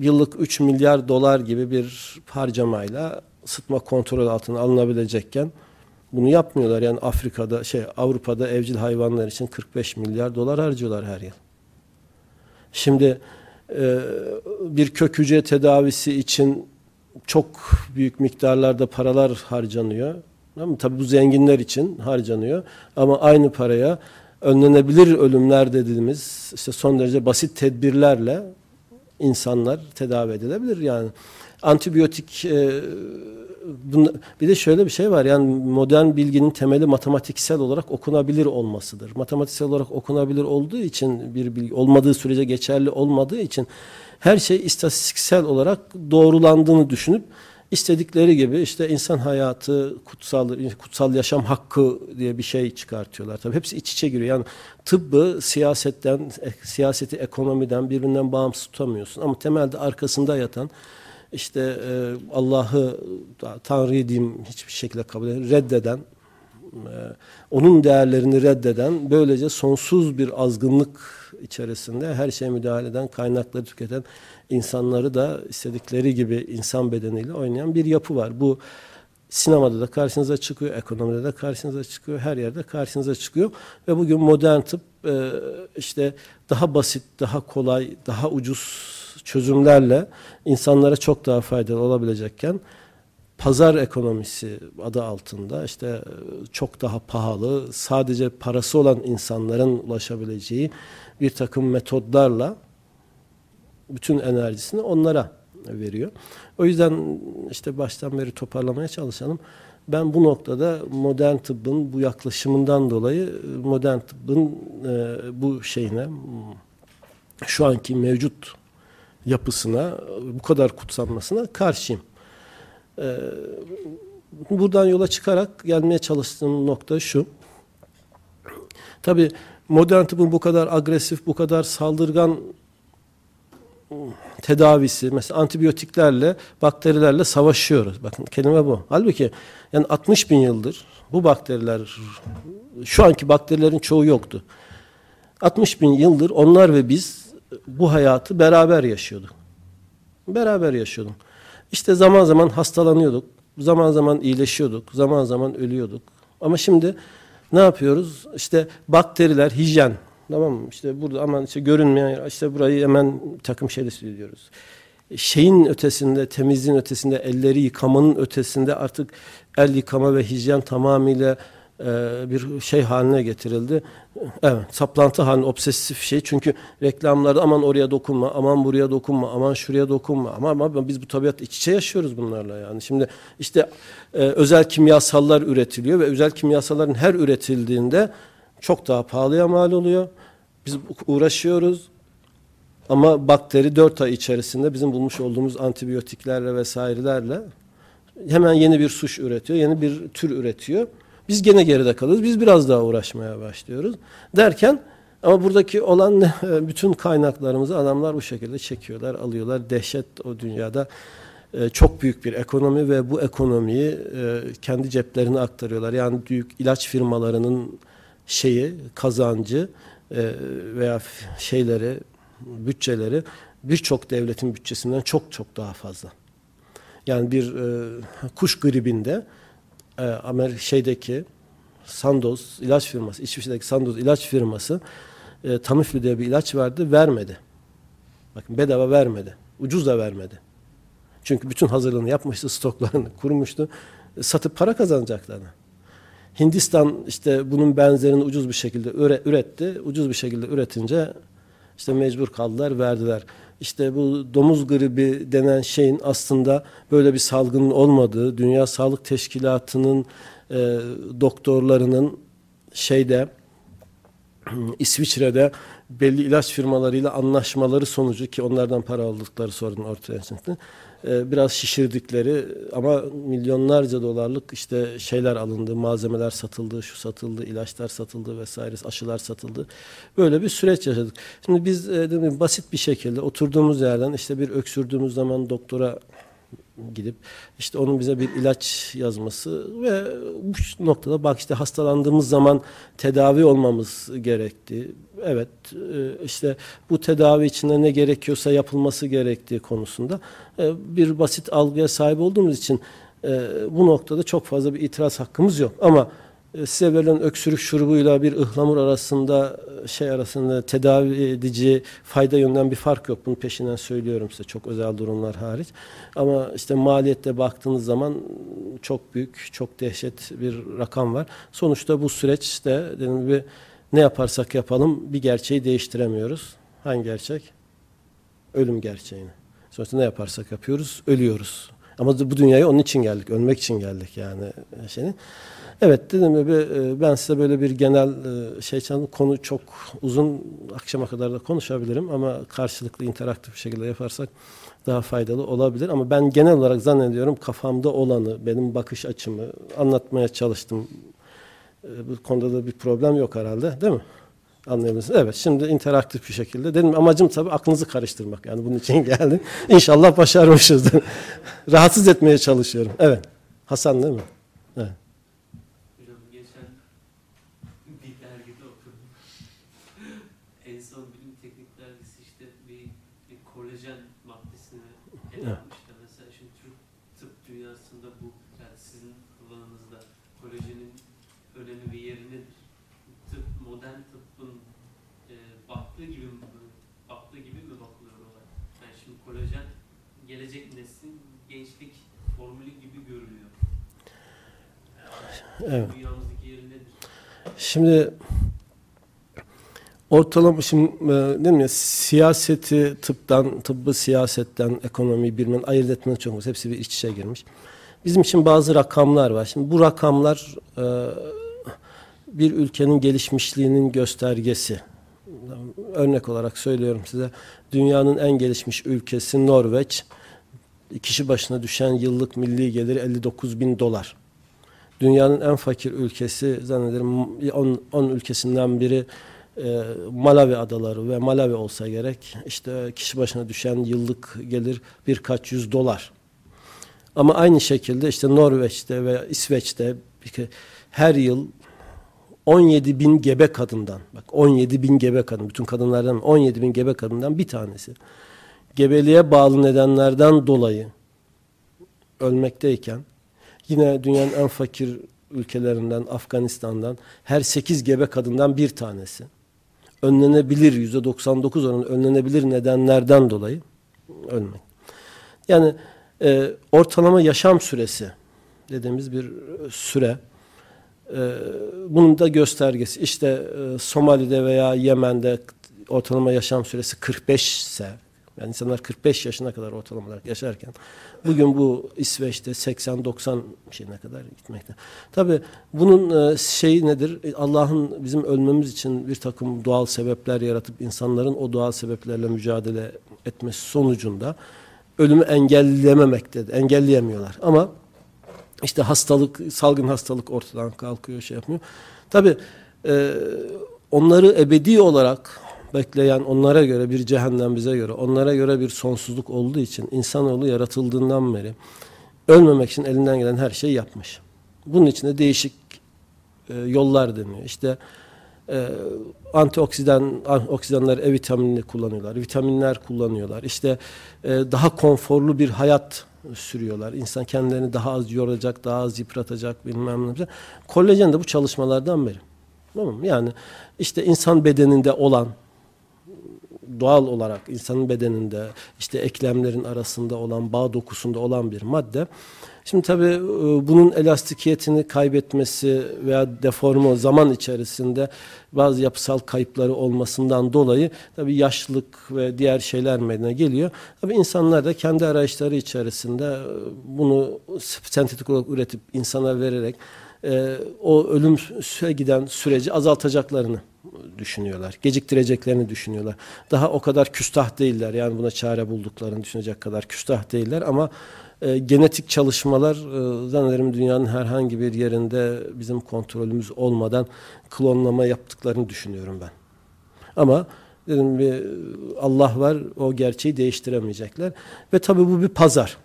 yıllık 3 milyar dolar gibi bir harcamayla sıtma kontrol altına alınabilecekken bunu yapmıyorlar. Yani Afrika'da şey Avrupa'da evcil hayvanlar için 45 milyar dolar harcıyorlar her yıl. Şimdi e, bir kök hücre tedavisi için çok büyük miktarlarda paralar harcanıyor. Ama tabii bu zenginler için harcanıyor. Ama aynı paraya önlenebilir ölümler dediğimiz işte son derece basit tedbirlerle insanlar tedavi edilebilir. Yani antibiyotik e, bunda, bir de şöyle bir şey var yani modern bilginin temeli matematiksel olarak okunabilir olmasıdır. Matematiksel olarak okunabilir olduğu için bir bilgi olmadığı sürece geçerli olmadığı için her şey istatistiksel olarak doğrulandığını düşünüp istedikleri gibi işte insan hayatı, kutsal kutsal yaşam hakkı diye bir şey çıkartıyorlar. Tabii hepsi iç içe giriyor. Yani tıbbı siyasetten, e, siyaseti ekonomiden birbirinden bağımsız tutamıyorsun. Ama temelde arkasında yatan işte e, Allah'ı Tanrı'yı diyeyim hiçbir şekilde kabul eden, reddeden e, onun değerlerini reddeden böylece sonsuz bir azgınlık içerisinde her şeye müdahale eden, kaynakları tüketen insanları da istedikleri gibi insan bedeniyle oynayan bir yapı var. Bu sinemada da karşınıza çıkıyor, ekonomide de karşınıza çıkıyor, her yerde karşınıza çıkıyor. Ve bugün modern tıp e, işte daha basit, daha kolay, daha ucuz çözümlerle insanlara çok daha faydalı olabilecekken pazar ekonomisi adı altında işte çok daha pahalı, sadece parası olan insanların ulaşabileceği bir takım metodlarla bütün enerjisini onlara veriyor. O yüzden işte baştan beri toparlamaya çalışalım. Ben bu noktada modern tıbbın bu yaklaşımından dolayı modern tıbbın e, bu şeyine şu anki mevcut yapısına bu kadar kutsanmasına karşıyım. E, buradan yola çıkarak gelmeye çalıştığım nokta şu. Tabi modern tıbbın bu kadar agresif, bu kadar saldırgan tedavisi mesela antibiyotiklerle bakterilerle savaşıyoruz. Bakın kelime bu. Halbuki yani 60 bin yıldır bu bakteriler şu anki bakterilerin çoğu yoktu. 60 bin yıldır onlar ve biz bu hayatı beraber yaşıyorduk. Beraber yaşıyorduk. İşte zaman zaman hastalanıyorduk. Zaman zaman iyileşiyorduk. Zaman zaman ölüyorduk. Ama şimdi ne yapıyoruz? İşte bakteriler, hijyen, Tamam mı? İşte burada aman işte görünmeyen işte burayı hemen takım şeyle diyoruz. Şeyin ötesinde, temizliğin ötesinde, elleri yıkamanın ötesinde artık el yıkama ve hijyen tamamıyla bir şey haline getirildi. Evet, saplantı haline, obsesif şey. Çünkü reklamlarda aman oraya dokunma, aman buraya dokunma, aman şuraya dokunma. Ama, ama biz bu tabiat iç içe yaşıyoruz bunlarla yani. Şimdi işte e, özel kimyasallar üretiliyor ve özel kimyasalların her üretildiğinde çok daha pahalıya mal oluyor. Biz uğraşıyoruz ama bakteri 4 ay içerisinde bizim bulmuş olduğumuz antibiyotiklerle vesairelerle hemen yeni bir suç üretiyor, yeni bir tür üretiyor. Biz gene geride kalıyoruz. Biz biraz daha uğraşmaya başlıyoruz. Derken ama buradaki olan? Bütün kaynaklarımızı adamlar bu şekilde çekiyorlar, alıyorlar. Dehşet o dünyada e, çok büyük bir ekonomi ve bu ekonomiyi e, kendi ceplerine aktarıyorlar. Yani büyük ilaç firmalarının şeyi, kazancı e, veya şeyleri, bütçeleri birçok devletin bütçesinden çok çok daha fazla. Yani bir kuş gribinde Amerika şeydeki Sandoz ilaç firması, İsviçre'deki Sandoz ilaç firması e, Tamiflu diye bir ilaç verdi, vermedi. Bakın bedava vermedi. Ucuz da vermedi. Çünkü bütün hazırlığını yapmıştı, stoklarını kurmuştu. E, satıp para kazanacaklarını. Hindistan işte bunun benzerini ucuz bir şekilde üretti. Ucuz bir şekilde üretince işte mecbur kaldılar, verdiler. İşte bu domuz gribi denen şeyin aslında böyle bir salgının olmadığı, Dünya Sağlık Teşkilatı'nın e, doktorlarının şeyde İsviçre'de belli ilaç firmalarıyla anlaşmaları sonucu ki onlardan para aldıkları sorun ortaya çıktı. Ee, biraz şişirdikleri ama milyonlarca dolarlık işte şeyler alındı, malzemeler satıldı, şu satıldı, ilaçlar satıldı vesaire, aşılar satıldı. Böyle bir süreç yaşadık. Şimdi biz e, basit bir şekilde oturduğumuz yerden işte bir öksürdüğümüz zaman doktora gidip işte onun bize bir ilaç yazması ve bu noktada bak işte hastalandığımız zaman tedavi olmamız gerekti. Evet e, işte bu tedavi içinde ne gerekiyorsa yapılması gerektiği konusunda e, bir basit algıya sahip olduğumuz için e, bu noktada çok fazla bir itiraz hakkımız yok. Ama size verilen öksürük şurubuyla bir ıhlamur arasında e, şey arasında tedavi edici fayda yönden bir fark yok. Bunun peşinden söylüyorum size çok özel durumlar hariç. Ama işte maliyette baktığınız zaman çok büyük, çok dehşet bir rakam var. Sonuçta bu süreçte dediğim gibi ne yaparsak yapalım bir gerçeği değiştiremiyoruz. Hangi gerçek? Ölüm gerçeğini. Sonuçta ne yaparsak yapıyoruz, ölüyoruz. Ama bu dünyaya onun için geldik, ölmek için geldik yani şeyini. Evet dedim gibi e, ben size böyle bir genel e, şey çaldım. Konu çok uzun akşama kadar da konuşabilirim ama karşılıklı interaktif bir şekilde yaparsak daha faydalı olabilir. Ama ben genel olarak zannediyorum kafamda olanı, benim bakış açımı anlatmaya çalıştım. E, bu konuda da bir problem yok herhalde değil mi? Anlayabilirsiniz. Evet şimdi interaktif bir şekilde. Dedim amacım tabii aklınızı karıştırmak. Yani bunun için geldim. İnşallah başarmışızdır. Rahatsız etmeye çalışıyorum. Evet. Hasan değil mi? Evet. Şimdi ortalama şimdi e, değil mi siyaseti tıptan, tıbbı siyasetten, ekonomiyi birbirinden ayırt etmenin çok hepsi bir iç içe girmiş. Bizim için bazı rakamlar var. Şimdi bu rakamlar e, bir ülkenin gelişmişliğinin göstergesi. Örnek olarak söylüyorum size. Dünyanın en gelişmiş ülkesi Norveç. Kişi başına düşen yıllık milli geliri 59 bin dolar dünyanın en fakir ülkesi zannederim 10 ülkesinden biri e, Malawi adaları ve Malawi olsa gerek işte kişi başına düşen yıllık gelir birkaç yüz dolar. Ama aynı şekilde işte Norveç'te ve İsveç'te her yıl 17 bin gebe kadından bak 17 bin gebe kadın bütün kadınlardan 17 bin gebe kadından bir tanesi gebeliğe bağlı nedenlerden dolayı ölmekteyken Yine dünyanın en fakir ülkelerinden Afganistan'dan her 8 gebe kadından bir tanesi. Önlenebilir yüzde 99 oranı önlenebilir nedenlerden dolayı ölmek. Yani e, ortalama yaşam süresi dediğimiz bir süre. E, bunun da göstergesi işte e, Somali'de veya Yemen'de ortalama yaşam süresi 45 ise Yani insanlar 45 yaşına kadar ortalama olarak yaşarken bugün bu İsveç'te 80-90 şeyine kadar gitmekte. Tabi bunun e, şeyi nedir? Allah'ın bizim ölmemiz için bir takım doğal sebepler yaratıp insanların o doğal sebeplerle mücadele etmesi sonucunda ölümü engellememektedir. Engelleyemiyorlar. Ama işte hastalık, salgın hastalık ortadan kalkıyor, şey yapmıyor. Tabi e, onları ebedi olarak bekleyen onlara göre bir cehennem bize göre onlara göre bir sonsuzluk olduğu için insanoğlu yaratıldığından beri ölmemek için elinden gelen her şeyi yapmış. Bunun için de değişik e, yollar deniyor. İşte e, antioksidan oksidanlar E vitaminini kullanıyorlar. Vitaminler kullanıyorlar. İşte e, daha konforlu bir hayat sürüyorlar. İnsan kendilerini daha az yoracak, daha az yıpratacak bilmem ne. Kollajen de bu çalışmalardan biri. Tamam? Yani işte insan bedeninde olan doğal olarak insanın bedeninde işte eklemlerin arasında olan bağ dokusunda olan bir madde. Şimdi tabii e, bunun elastikiyetini kaybetmesi veya deforme zaman içerisinde bazı yapısal kayıpları olmasından dolayı tabii yaşlılık ve diğer şeyler meydana geliyor. Tabii insanlar da kendi arayışları içerisinde e, bunu sentetik olarak üretip insana vererek e, o ölümse giden süreci azaltacaklarını düşünüyorlar. Geciktireceklerini düşünüyorlar. Daha o kadar küstah değiller. Yani buna çare bulduklarını düşünecek kadar küstah değiller ama e, genetik çalışmalar e, zannederim dünyanın herhangi bir yerinde bizim kontrolümüz olmadan klonlama yaptıklarını düşünüyorum ben. Ama dedim bir Allah var o gerçeği değiştiremeyecekler. Ve tabii bu bir pazar.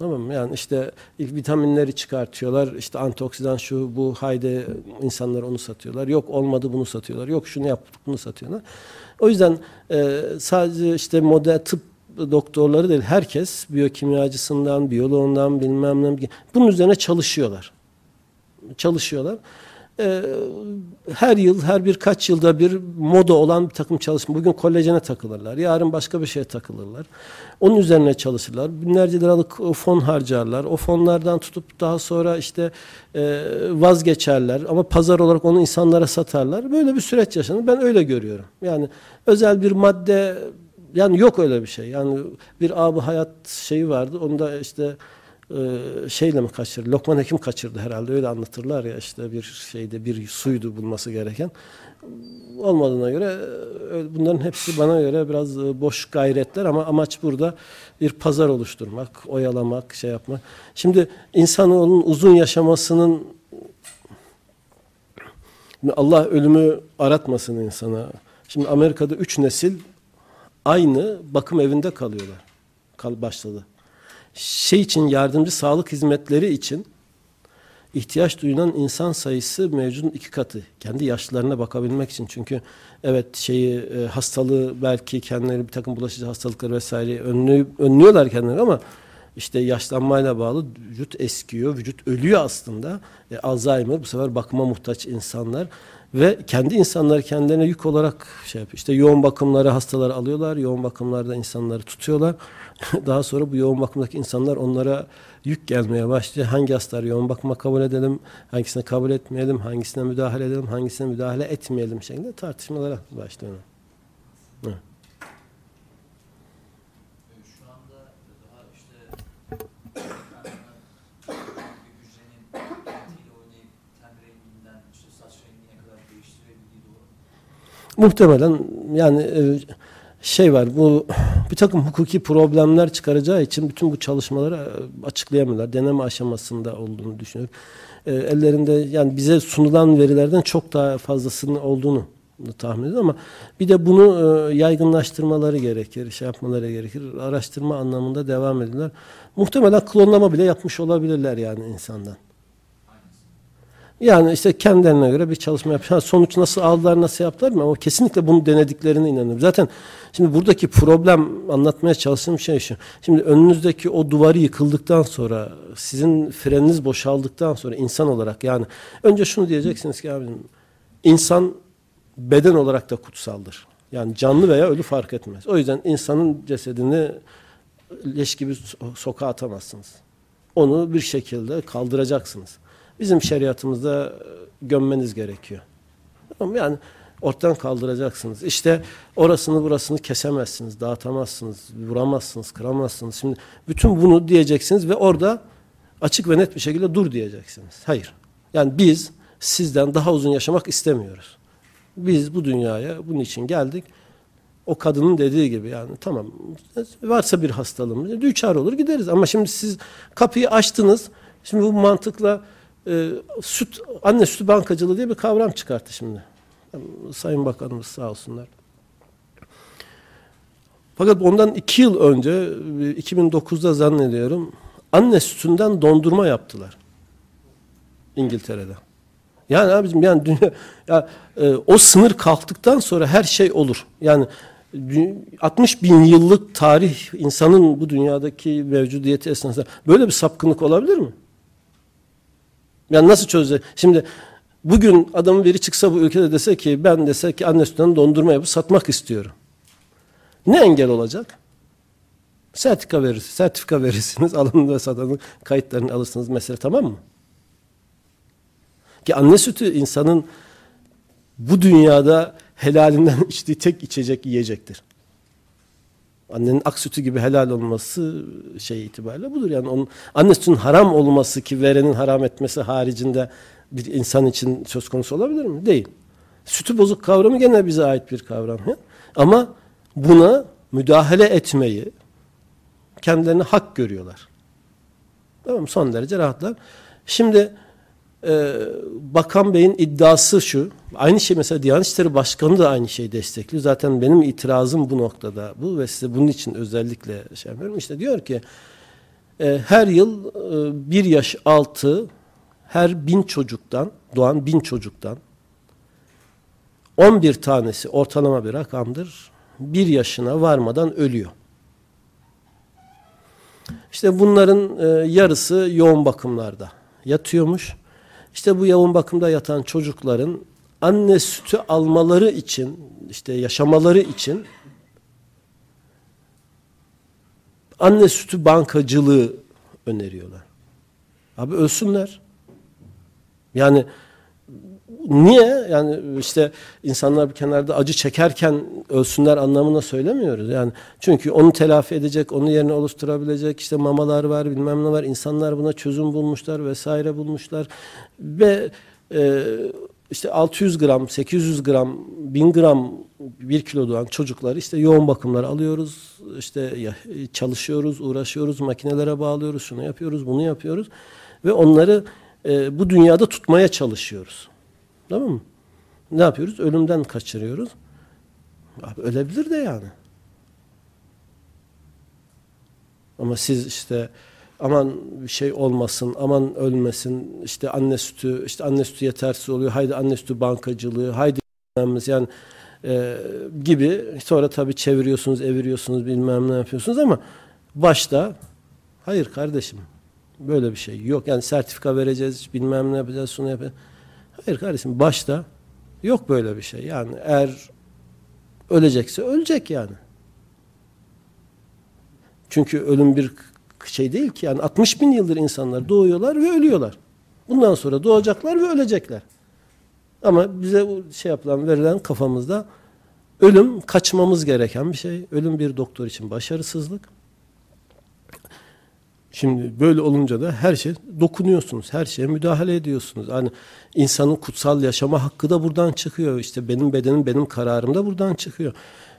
Tamam mı? Yani işte ilk vitaminleri çıkartıyorlar. İşte antioksidan şu bu haydi insanlar onu satıyorlar. Yok olmadı bunu satıyorlar. Yok şunu yaptık bunu satıyorlar. O yüzden e, sadece işte model tıp doktorları değil herkes biyokimyacısından, biyoloğundan bilmem ne bunun üzerine çalışıyorlar. Çalışıyorlar e, her yıl, her birkaç yılda bir moda olan bir takım çalışma. Bugün kolajene takılırlar, yarın başka bir şeye takılırlar. Onun üzerine çalışırlar. Binlerce liralık fon harcarlar. O fonlardan tutup daha sonra işte e, vazgeçerler. Ama pazar olarak onu insanlara satarlar. Böyle bir süreç yaşanır. Ben öyle görüyorum. Yani özel bir madde yani yok öyle bir şey. Yani bir abi hayat şeyi vardı. Onda işte ee, şeyle mi kaçırdı? Lokman Hekim kaçırdı herhalde öyle anlatırlar ya işte bir şeyde bir suydu bulması gereken. Olmadığına göre e, bunların hepsi bana göre biraz e, boş gayretler ama amaç burada bir pazar oluşturmak, oyalamak, şey yapmak. Şimdi insanoğlunun uzun yaşamasının Allah ölümü aratmasın insana. Şimdi Amerika'da üç nesil aynı bakım evinde kalıyorlar. Kal başladı şey için yardımcı sağlık hizmetleri için ihtiyaç duyulan insan sayısı mevcudun iki katı. Kendi yaşlılarına bakabilmek için. Çünkü evet şeyi e, hastalığı belki kendileri bir takım bulaşıcı hastalıkları vesaire önlü, önlüyorlar kendileri ama işte yaşlanmayla bağlı vücut eskiyor, vücut ölüyor aslında. E, Alzheimer bu sefer bakıma muhtaç insanlar ve kendi insanları kendilerine yük olarak şey yapıyor. İşte yoğun bakımları hastaları alıyorlar, yoğun bakımlarda insanları tutuyorlar. Daha sonra bu yoğun bakımdaki insanlar onlara yük gelmeye başlıyor. Hangi hastaları yoğun bakıma kabul edelim, hangisine kabul etmeyelim, hangisine müdahale edelim, hangisine müdahale etmeyelim şeklinde tartışmalara başlıyor. Evet. Muhtemelen yani e, şey var bu bir takım hukuki problemler çıkaracağı için bütün bu çalışmaları e, açıklayamıyorlar. Deneme aşamasında olduğunu düşünüyorum. E, ellerinde yani bize sunulan verilerden çok daha fazlasının olduğunu tahmin ediyorum ama bir de bunu yaygınlaştırmaları gerekir, şey yapmaları gerekir. Araştırma anlamında devam ediyorlar. Muhtemelen klonlama bile yapmış olabilirler yani insandan. Yani işte kendilerine göre bir çalışma yapıyor. Sonuç nasıl aldılar, nasıl yaptılar mı? Ama kesinlikle bunu denediklerine inanıyorum. Zaten şimdi buradaki problem anlatmaya çalıştığım şey şu. Şimdi önünüzdeki o duvarı yıkıldıktan sonra, sizin freniniz boşaldıktan sonra insan olarak yani önce şunu diyeceksiniz ki abim, insan beden olarak da kutsaldır. Yani canlı veya ölü fark etmez. O yüzden insanın cesedini leş gibi sokağa atamazsınız. Onu bir şekilde kaldıracaksınız bizim şeriatımızda gömmeniz gerekiyor. Yani ortadan kaldıracaksınız. İşte orasını burasını kesemezsiniz, dağıtamazsınız, vuramazsınız, kıramazsınız. Şimdi bütün bunu diyeceksiniz ve orada açık ve net bir şekilde dur diyeceksiniz. Hayır. Yani biz sizden daha uzun yaşamak istemiyoruz. Biz bu dünyaya bunun için geldik. O kadının dediği gibi yani tamam varsa bir hastalığımız düçar olur gideriz. Ama şimdi siz kapıyı açtınız. Şimdi bu mantıkla e, süt anne sütü bankacılığı diye bir kavram çıkarttı şimdi. Sayın Bakanımız sağ olsunlar. Fakat ondan iki yıl önce 2009'da zannediyorum anne sütünden dondurma yaptılar. İngiltere'de. Yani abicim yani dünya ya, e, o sınır kalktıktan sonra her şey olur. Yani 60 bin yıllık tarih insanın bu dünyadaki mevcudiyeti esnasında böyle bir sapkınlık olabilir mi? Yani nasıl çözecek? Şimdi bugün adamın biri çıksa bu ülkede dese ki ben dese ki anne sütünden dondurma yapıp satmak istiyorum. Ne engel olacak? Sertifika verir, sertifika verirsiniz, alın ve satanın kayıtlarını alırsınız mesele tamam mı? Ki anne sütü insanın bu dünyada helalinden içtiği tek içecek yiyecektir. Annenin ak sütü gibi helal olması şey itibariyle budur. Yani onun anne sütünün haram olması ki verenin haram etmesi haricinde bir insan için söz konusu olabilir mi? Değil. Sütü bozuk kavramı gene bize ait bir kavram. He? Ama buna müdahale etmeyi kendilerine hak görüyorlar. Tamam Son derece rahatlar. Şimdi e, Bakan Bey'in iddiası şu. Aynı şey mesela Diyanet İşleri Başkanı da aynı şeyi destekliyor. Zaten benim itirazım bu noktada bu ve size bunun için özellikle şey yapıyorum. İşte diyor ki e, her yıl e, bir yaş altı her bin çocuktan doğan bin çocuktan 11 tanesi ortalama bir rakamdır. Bir yaşına varmadan ölüyor. İşte bunların e, yarısı yoğun bakımlarda yatıyormuş. İşte bu yoğun bakımda yatan çocukların anne sütü almaları için, işte yaşamaları için anne sütü bankacılığı öneriyorlar. Abi ölsünler. Yani niye? Yani işte insanlar bir kenarda acı çekerken ölsünler anlamına söylemiyoruz. Yani çünkü onu telafi edecek, onun yerine oluşturabilecek işte mamalar var, bilmem ne var. İnsanlar buna çözüm bulmuşlar vesaire bulmuşlar. Ve e, işte 600 gram, 800 gram, 1000 gram bir kilo doğan çocuklar işte yoğun bakımlar alıyoruz. işte çalışıyoruz, uğraşıyoruz, makinelere bağlıyoruz, şunu yapıyoruz, bunu yapıyoruz. Ve onları e, bu dünyada tutmaya çalışıyoruz. Tamam mı? Ne yapıyoruz? Ölümden kaçırıyoruz. Abi ölebilir de yani. Ama siz işte aman bir şey olmasın, aman ölmesin, işte anne sütü, işte anne sütü yetersiz oluyor, haydi anne sütü bankacılığı, haydi yani e, gibi sonra tabii çeviriyorsunuz, eviriyorsunuz, bilmem ne yapıyorsunuz ama başta hayır kardeşim böyle bir şey yok. Yani sertifika vereceğiz, bilmem ne yapacağız, şunu yapacağız. Hayır kardeşim başta yok böyle bir şey. Yani eğer ölecekse ölecek yani. Çünkü ölüm bir şey değil ki. Yani 60 bin yıldır insanlar doğuyorlar ve ölüyorlar. Bundan sonra doğacaklar ve ölecekler. Ama bize şey yapılan, verilen kafamızda ölüm kaçmamız gereken bir şey. Ölüm bir doktor için başarısızlık. Şimdi böyle olunca da her şey dokunuyorsunuz, her şeye müdahale ediyorsunuz. Yani insanın kutsal yaşama hakkı da buradan çıkıyor. İşte benim bedenim, benim kararım da buradan çıkıyor.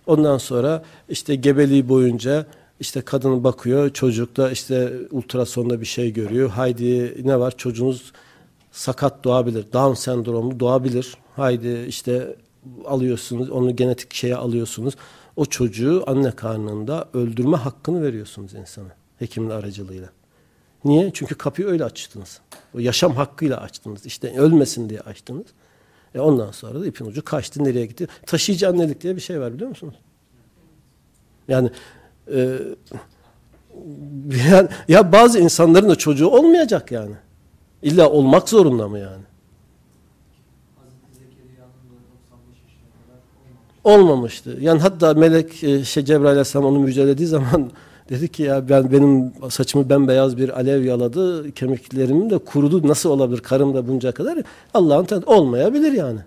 Ondan sonra işte gebeliği boyunca işte kadın bakıyor, çocuk da işte ultrasonda bir şey görüyor. Haydi ne var çocuğunuz sakat doğabilir, Down sendromu doğabilir. Haydi işte alıyorsunuz, onu genetik şeye alıyorsunuz. O çocuğu anne karnında öldürme hakkını veriyorsunuz insana hekimin aracılığıyla. Niye? Çünkü kapıyı öyle açtınız. O yaşam hakkıyla açtınız. İşte ölmesin diye açtınız. E ondan sonra da ipin ucu kaçtı nereye gitti? Taşıyıcı annelik diye bir şey var biliyor musunuz? Yani e, yani, ya bazı insanların da çocuğu olmayacak yani. İlla olmak zorunda mı yani? Olmamıştı. Yani hatta melek şey Cebrail Aleyhisselam onu müjdelediği zaman Dedi ki ya ben benim saçımı bembeyaz bir alev yaladı, kemiklerim de kurudu. Nasıl olabilir karım da bunca kadar? Allah'ın olmayabilir yani.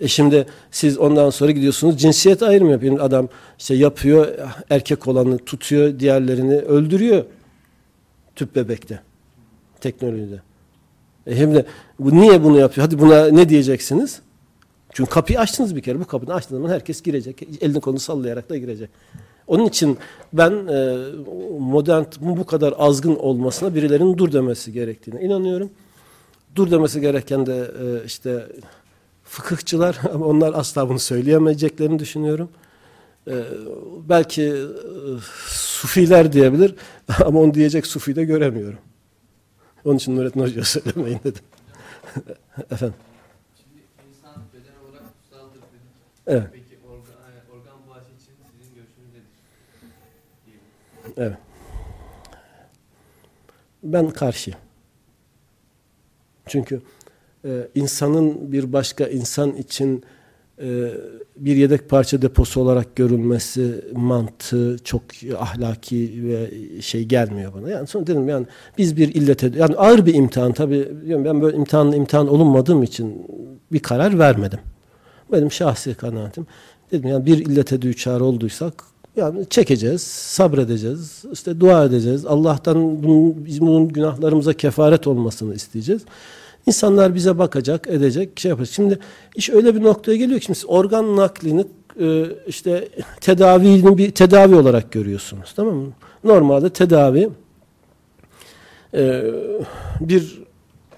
E şimdi siz ondan sonra gidiyorsunuz cinsiyet ayrımı yapıyor. Adam işte yapıyor erkek olanı tutuyor diğerlerini öldürüyor tüp bebekte teknolojide. E hem de bu niye bunu yapıyor? Hadi buna ne diyeceksiniz? Çünkü kapıyı açtınız bir kere. Bu kapıyı açtığınız zaman herkes girecek. Elini kolunu sallayarak da girecek. Onun için ben e, modern bu kadar azgın olmasına birilerinin dur demesi gerektiğine inanıyorum. Dur demesi gereken de e, işte fıkıhçılar ama onlar asla bunu söyleyemeyeceklerini düşünüyorum. E, belki e, sufiler diyebilir ama onu diyecek sufi de göremiyorum. Onun için Nurettin Hoca'ya söylemeyin dedim. Efendim. Şimdi insan beden olarak kutsaldır dedik. Evet. Peki organ, organ bağışı için sizin görüşünüz nedir? Evet. Ben karşıyım. Çünkü e, insanın bir başka insan için e, bir yedek parça deposu olarak görülmesi mantığı çok ahlaki ve şey gelmiyor bana. Yani sonra dedim yani biz bir illete yani ağır bir imtihan tabii ben böyle imtihan imtihan olunmadığım için bir karar vermedim. Benim şahsi kanaatim. Dedim yani bir illete düçar olduysak yani çekeceğiz, sabredeceğiz, işte dua edeceğiz. Allah'tan bunun, bizim bunun günahlarımıza kefaret olmasını isteyeceğiz. İnsanlar bize bakacak, edecek, şey yapacak. Şimdi iş öyle bir noktaya geliyor ki şimdi organ naklini e, işte tedavinin bir tedavi olarak görüyorsunuz. Tamam mı? Normalde tedavi e, bir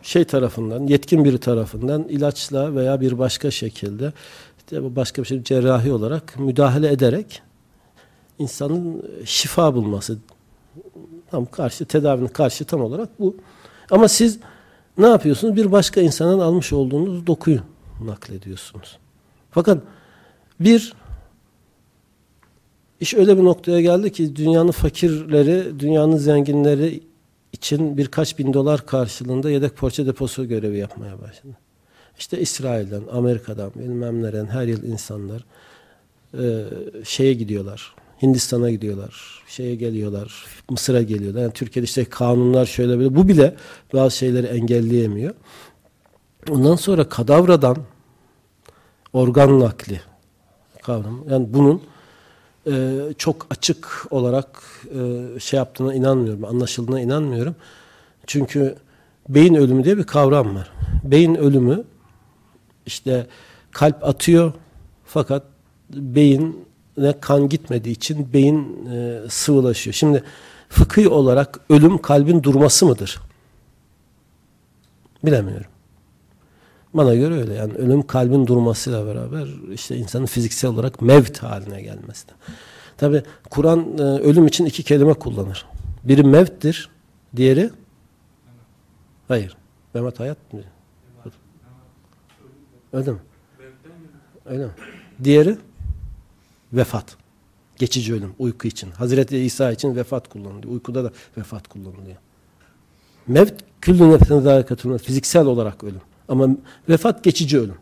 şey tarafından, yetkin biri tarafından ilaçla veya bir başka şekilde başka bir şey cerrahi olarak müdahale ederek insanın şifa bulması tam karşı tedavinin karşı tam olarak bu. Ama siz ne yapıyorsunuz? Bir başka insanın almış olduğunuz dokuyu naklediyorsunuz. Fakat bir iş öyle bir noktaya geldi ki dünyanın fakirleri, dünyanın zenginleri için birkaç bin dolar karşılığında yedek porça deposu görevi yapmaya başladı. İşte İsrail'den, Amerika'dan, bilmem nereden her yıl insanlar e, şeye gidiyorlar. Hindistan'a gidiyorlar. Şeye geliyorlar. Mısır'a geliyorlar. Yani Türkiye'de işte kanunlar şöyle böyle. Bu bile bazı şeyleri engelleyemiyor. Ondan sonra kadavradan organ nakli kavram. Yani bunun e, çok açık olarak e, şey yaptığına inanmıyorum. Anlaşıldığına inanmıyorum. Çünkü beyin ölümü diye bir kavram var. Beyin ölümü işte kalp atıyor fakat beyin kan gitmediği için beyin e, sıvılaşıyor. Şimdi fıkhi olarak ölüm kalbin durması mıdır? Bilemiyorum. Bana göre öyle. Yani ölüm kalbin durmasıyla beraber işte insanın fiziksel olarak mevt haline gelmesi. Tabi Kur'an e, ölüm için iki kelime kullanır. Biri mevttir, diğeri hayır. Mehmet hayat mı? Öyle mi? Öyle mi? Diğeri vefat. Geçici ölüm, uyku için. Hazreti İsa için vefat kullanılıyor. Uykuda da vefat kullanılıyor. Mevt küllü nefsine zâikatun fiziksel olarak ölüm. Ama vefat geçici ölüm.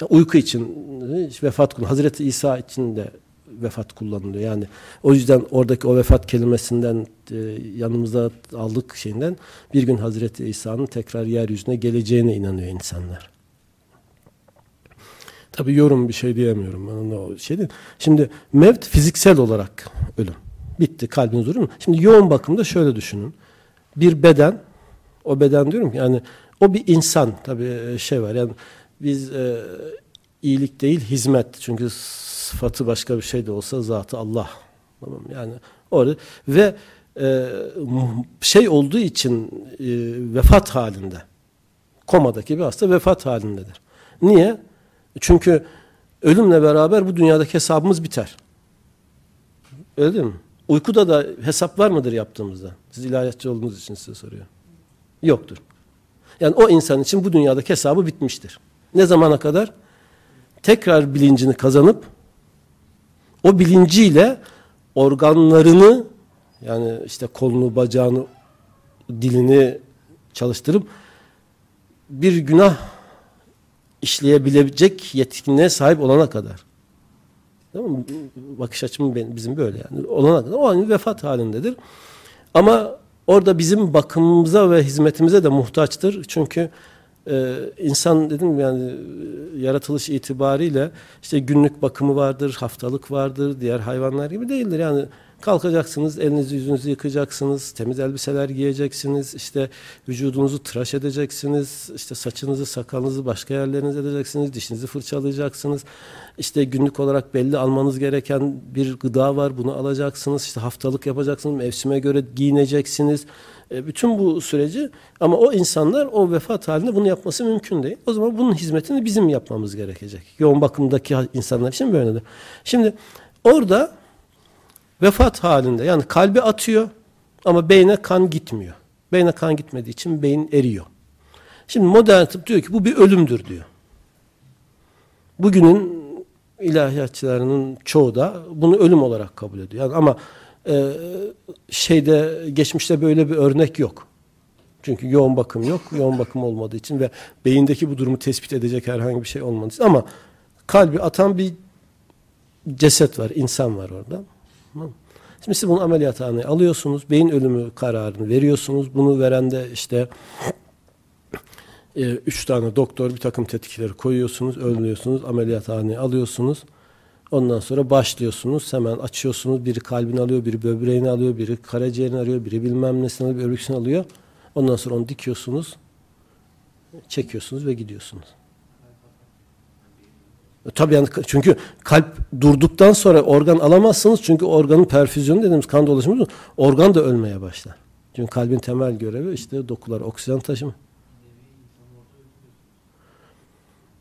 Yani uyku için vefat kullanılıyor. Hazreti İsa için de vefat kullanılıyor. Yani o yüzden oradaki o vefat kelimesinden e, yanımıza aldık şeyinden bir gün Hazreti İsa'nın tekrar yeryüzüne geleceğine inanıyor insanlar. Tabi yorum bir şey diyemiyorum. Ben o şey. Şimdi mevt fiziksel olarak ölüm. Bitti kalbiniz durur mu? Şimdi yoğun bakımda şöyle düşünün. Bir beden, o beden diyorum ki yani o bir insan tabi e, şey var yani biz e, iyilik değil hizmet çünkü sıfatı başka bir şey de olsa zatı Allah. Tamam yani orada ve e, şey olduğu için e, vefat halinde komadaki bir hasta vefat halindedir. Niye? Çünkü ölümle beraber bu dünyadaki hesabımız biter. Öyle değil mi? Uykuda da hesap var mıdır yaptığımızda? Siz ilahiyatçı olduğunuz için size soruyorum. Yoktur. Yani o insan için bu dünyadaki hesabı bitmiştir. Ne zamana kadar? Tekrar bilincini kazanıp o bilinciyle organlarını yani işte kolunu, bacağını, dilini çalıştırıp bir günah işleyebilecek yetkinliğe sahip olana kadar. Tamam mı? Bakış açım bizim böyle yani. Olana kadar o an vefat halindedir. Ama orada bizim bakımımıza ve hizmetimize de muhtaçtır. Çünkü e, insan dedim yani e, yaratılış itibariyle işte günlük bakımı vardır, haftalık vardır, diğer hayvanlar gibi değildir. Yani kalkacaksınız, elinizi yüzünüzü yıkacaksınız, temiz elbiseler giyeceksiniz, işte vücudunuzu tıraş edeceksiniz, işte saçınızı, sakalınızı başka yerlerinize edeceksiniz, dişinizi fırçalayacaksınız. İşte günlük olarak belli almanız gereken bir gıda var, bunu alacaksınız. İşte haftalık yapacaksınız, mevsime göre giyineceksiniz. E, bütün bu süreci ama o insanlar o vefat halinde bunu yapması mümkün değil. O zaman bunun hizmetini bizim yapmamız gerekecek. Yoğun bakımdaki insanlar için böyledir. Şimdi orada vefat halinde yani kalbi atıyor ama beyne kan gitmiyor. Beyne kan gitmediği için beyin eriyor. Şimdi modern tıp diyor ki bu bir ölümdür diyor. Bugünün ilahiyatçılarının çoğu da bunu ölüm olarak kabul ediyor. Yani ama e, şeyde geçmişte böyle bir örnek yok. Çünkü yoğun bakım yok. Yoğun bakım olmadığı için ve beyindeki bu durumu tespit edecek herhangi bir şey olmadığı için ama kalbi atan bir ceset var, insan var orada. Şimdi siz bunu ameliyathaneye alıyorsunuz. Beyin ölümü kararını veriyorsunuz. Bunu veren de işte e, üç tane doktor bir takım tetkikleri koyuyorsunuz. Öldürüyorsunuz. Ameliyathaneye alıyorsunuz. Ondan sonra başlıyorsunuz. Hemen açıyorsunuz. Biri kalbini alıyor, biri böbreğini alıyor, biri karaciğerini arıyor, biri bilmem nesini alıyor, öbürküsünü alıyor. Ondan sonra onu dikiyorsunuz. Çekiyorsunuz ve gidiyorsunuz. E, tabii yani çünkü kalp durduktan sonra organ alamazsınız. Çünkü organın perfüzyonu dediğimiz kan dolaşımı organ da ölmeye başlar. Çünkü kalbin temel görevi işte dokular oksijen taşıma.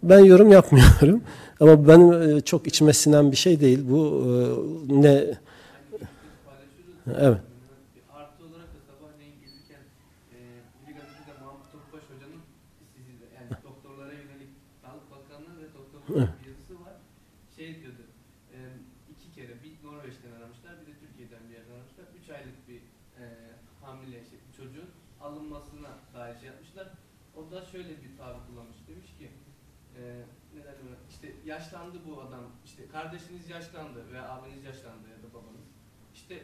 Ben yorum yapmıyorum. Ama benim e, çok içime sinen bir şey değil. Bu e, ne? Evet. Artı olarak da sabahleyin gelirken e, bir gazetede Mahmut Topbaş Hoca'nın sizi de yani doktorlara yönelik Sağlık Bakanlığı ve doktorların bir yazısı var. Şey diyordu, e, iki kere bir Norveç'ten aramışlar, bir de Türkiye'den bir yerden aramışlar. Üç aylık bir e, hamile şey, bir çocuğun alınmasına dair şey yapmışlar. O da şöyle bir tabir kullanmış. Demiş ki, e, ne derler ona, işte yaşlandı bu adam, işte kardeşiniz yaşlandı veya abiniz yaşlandı ya da babanız. İşte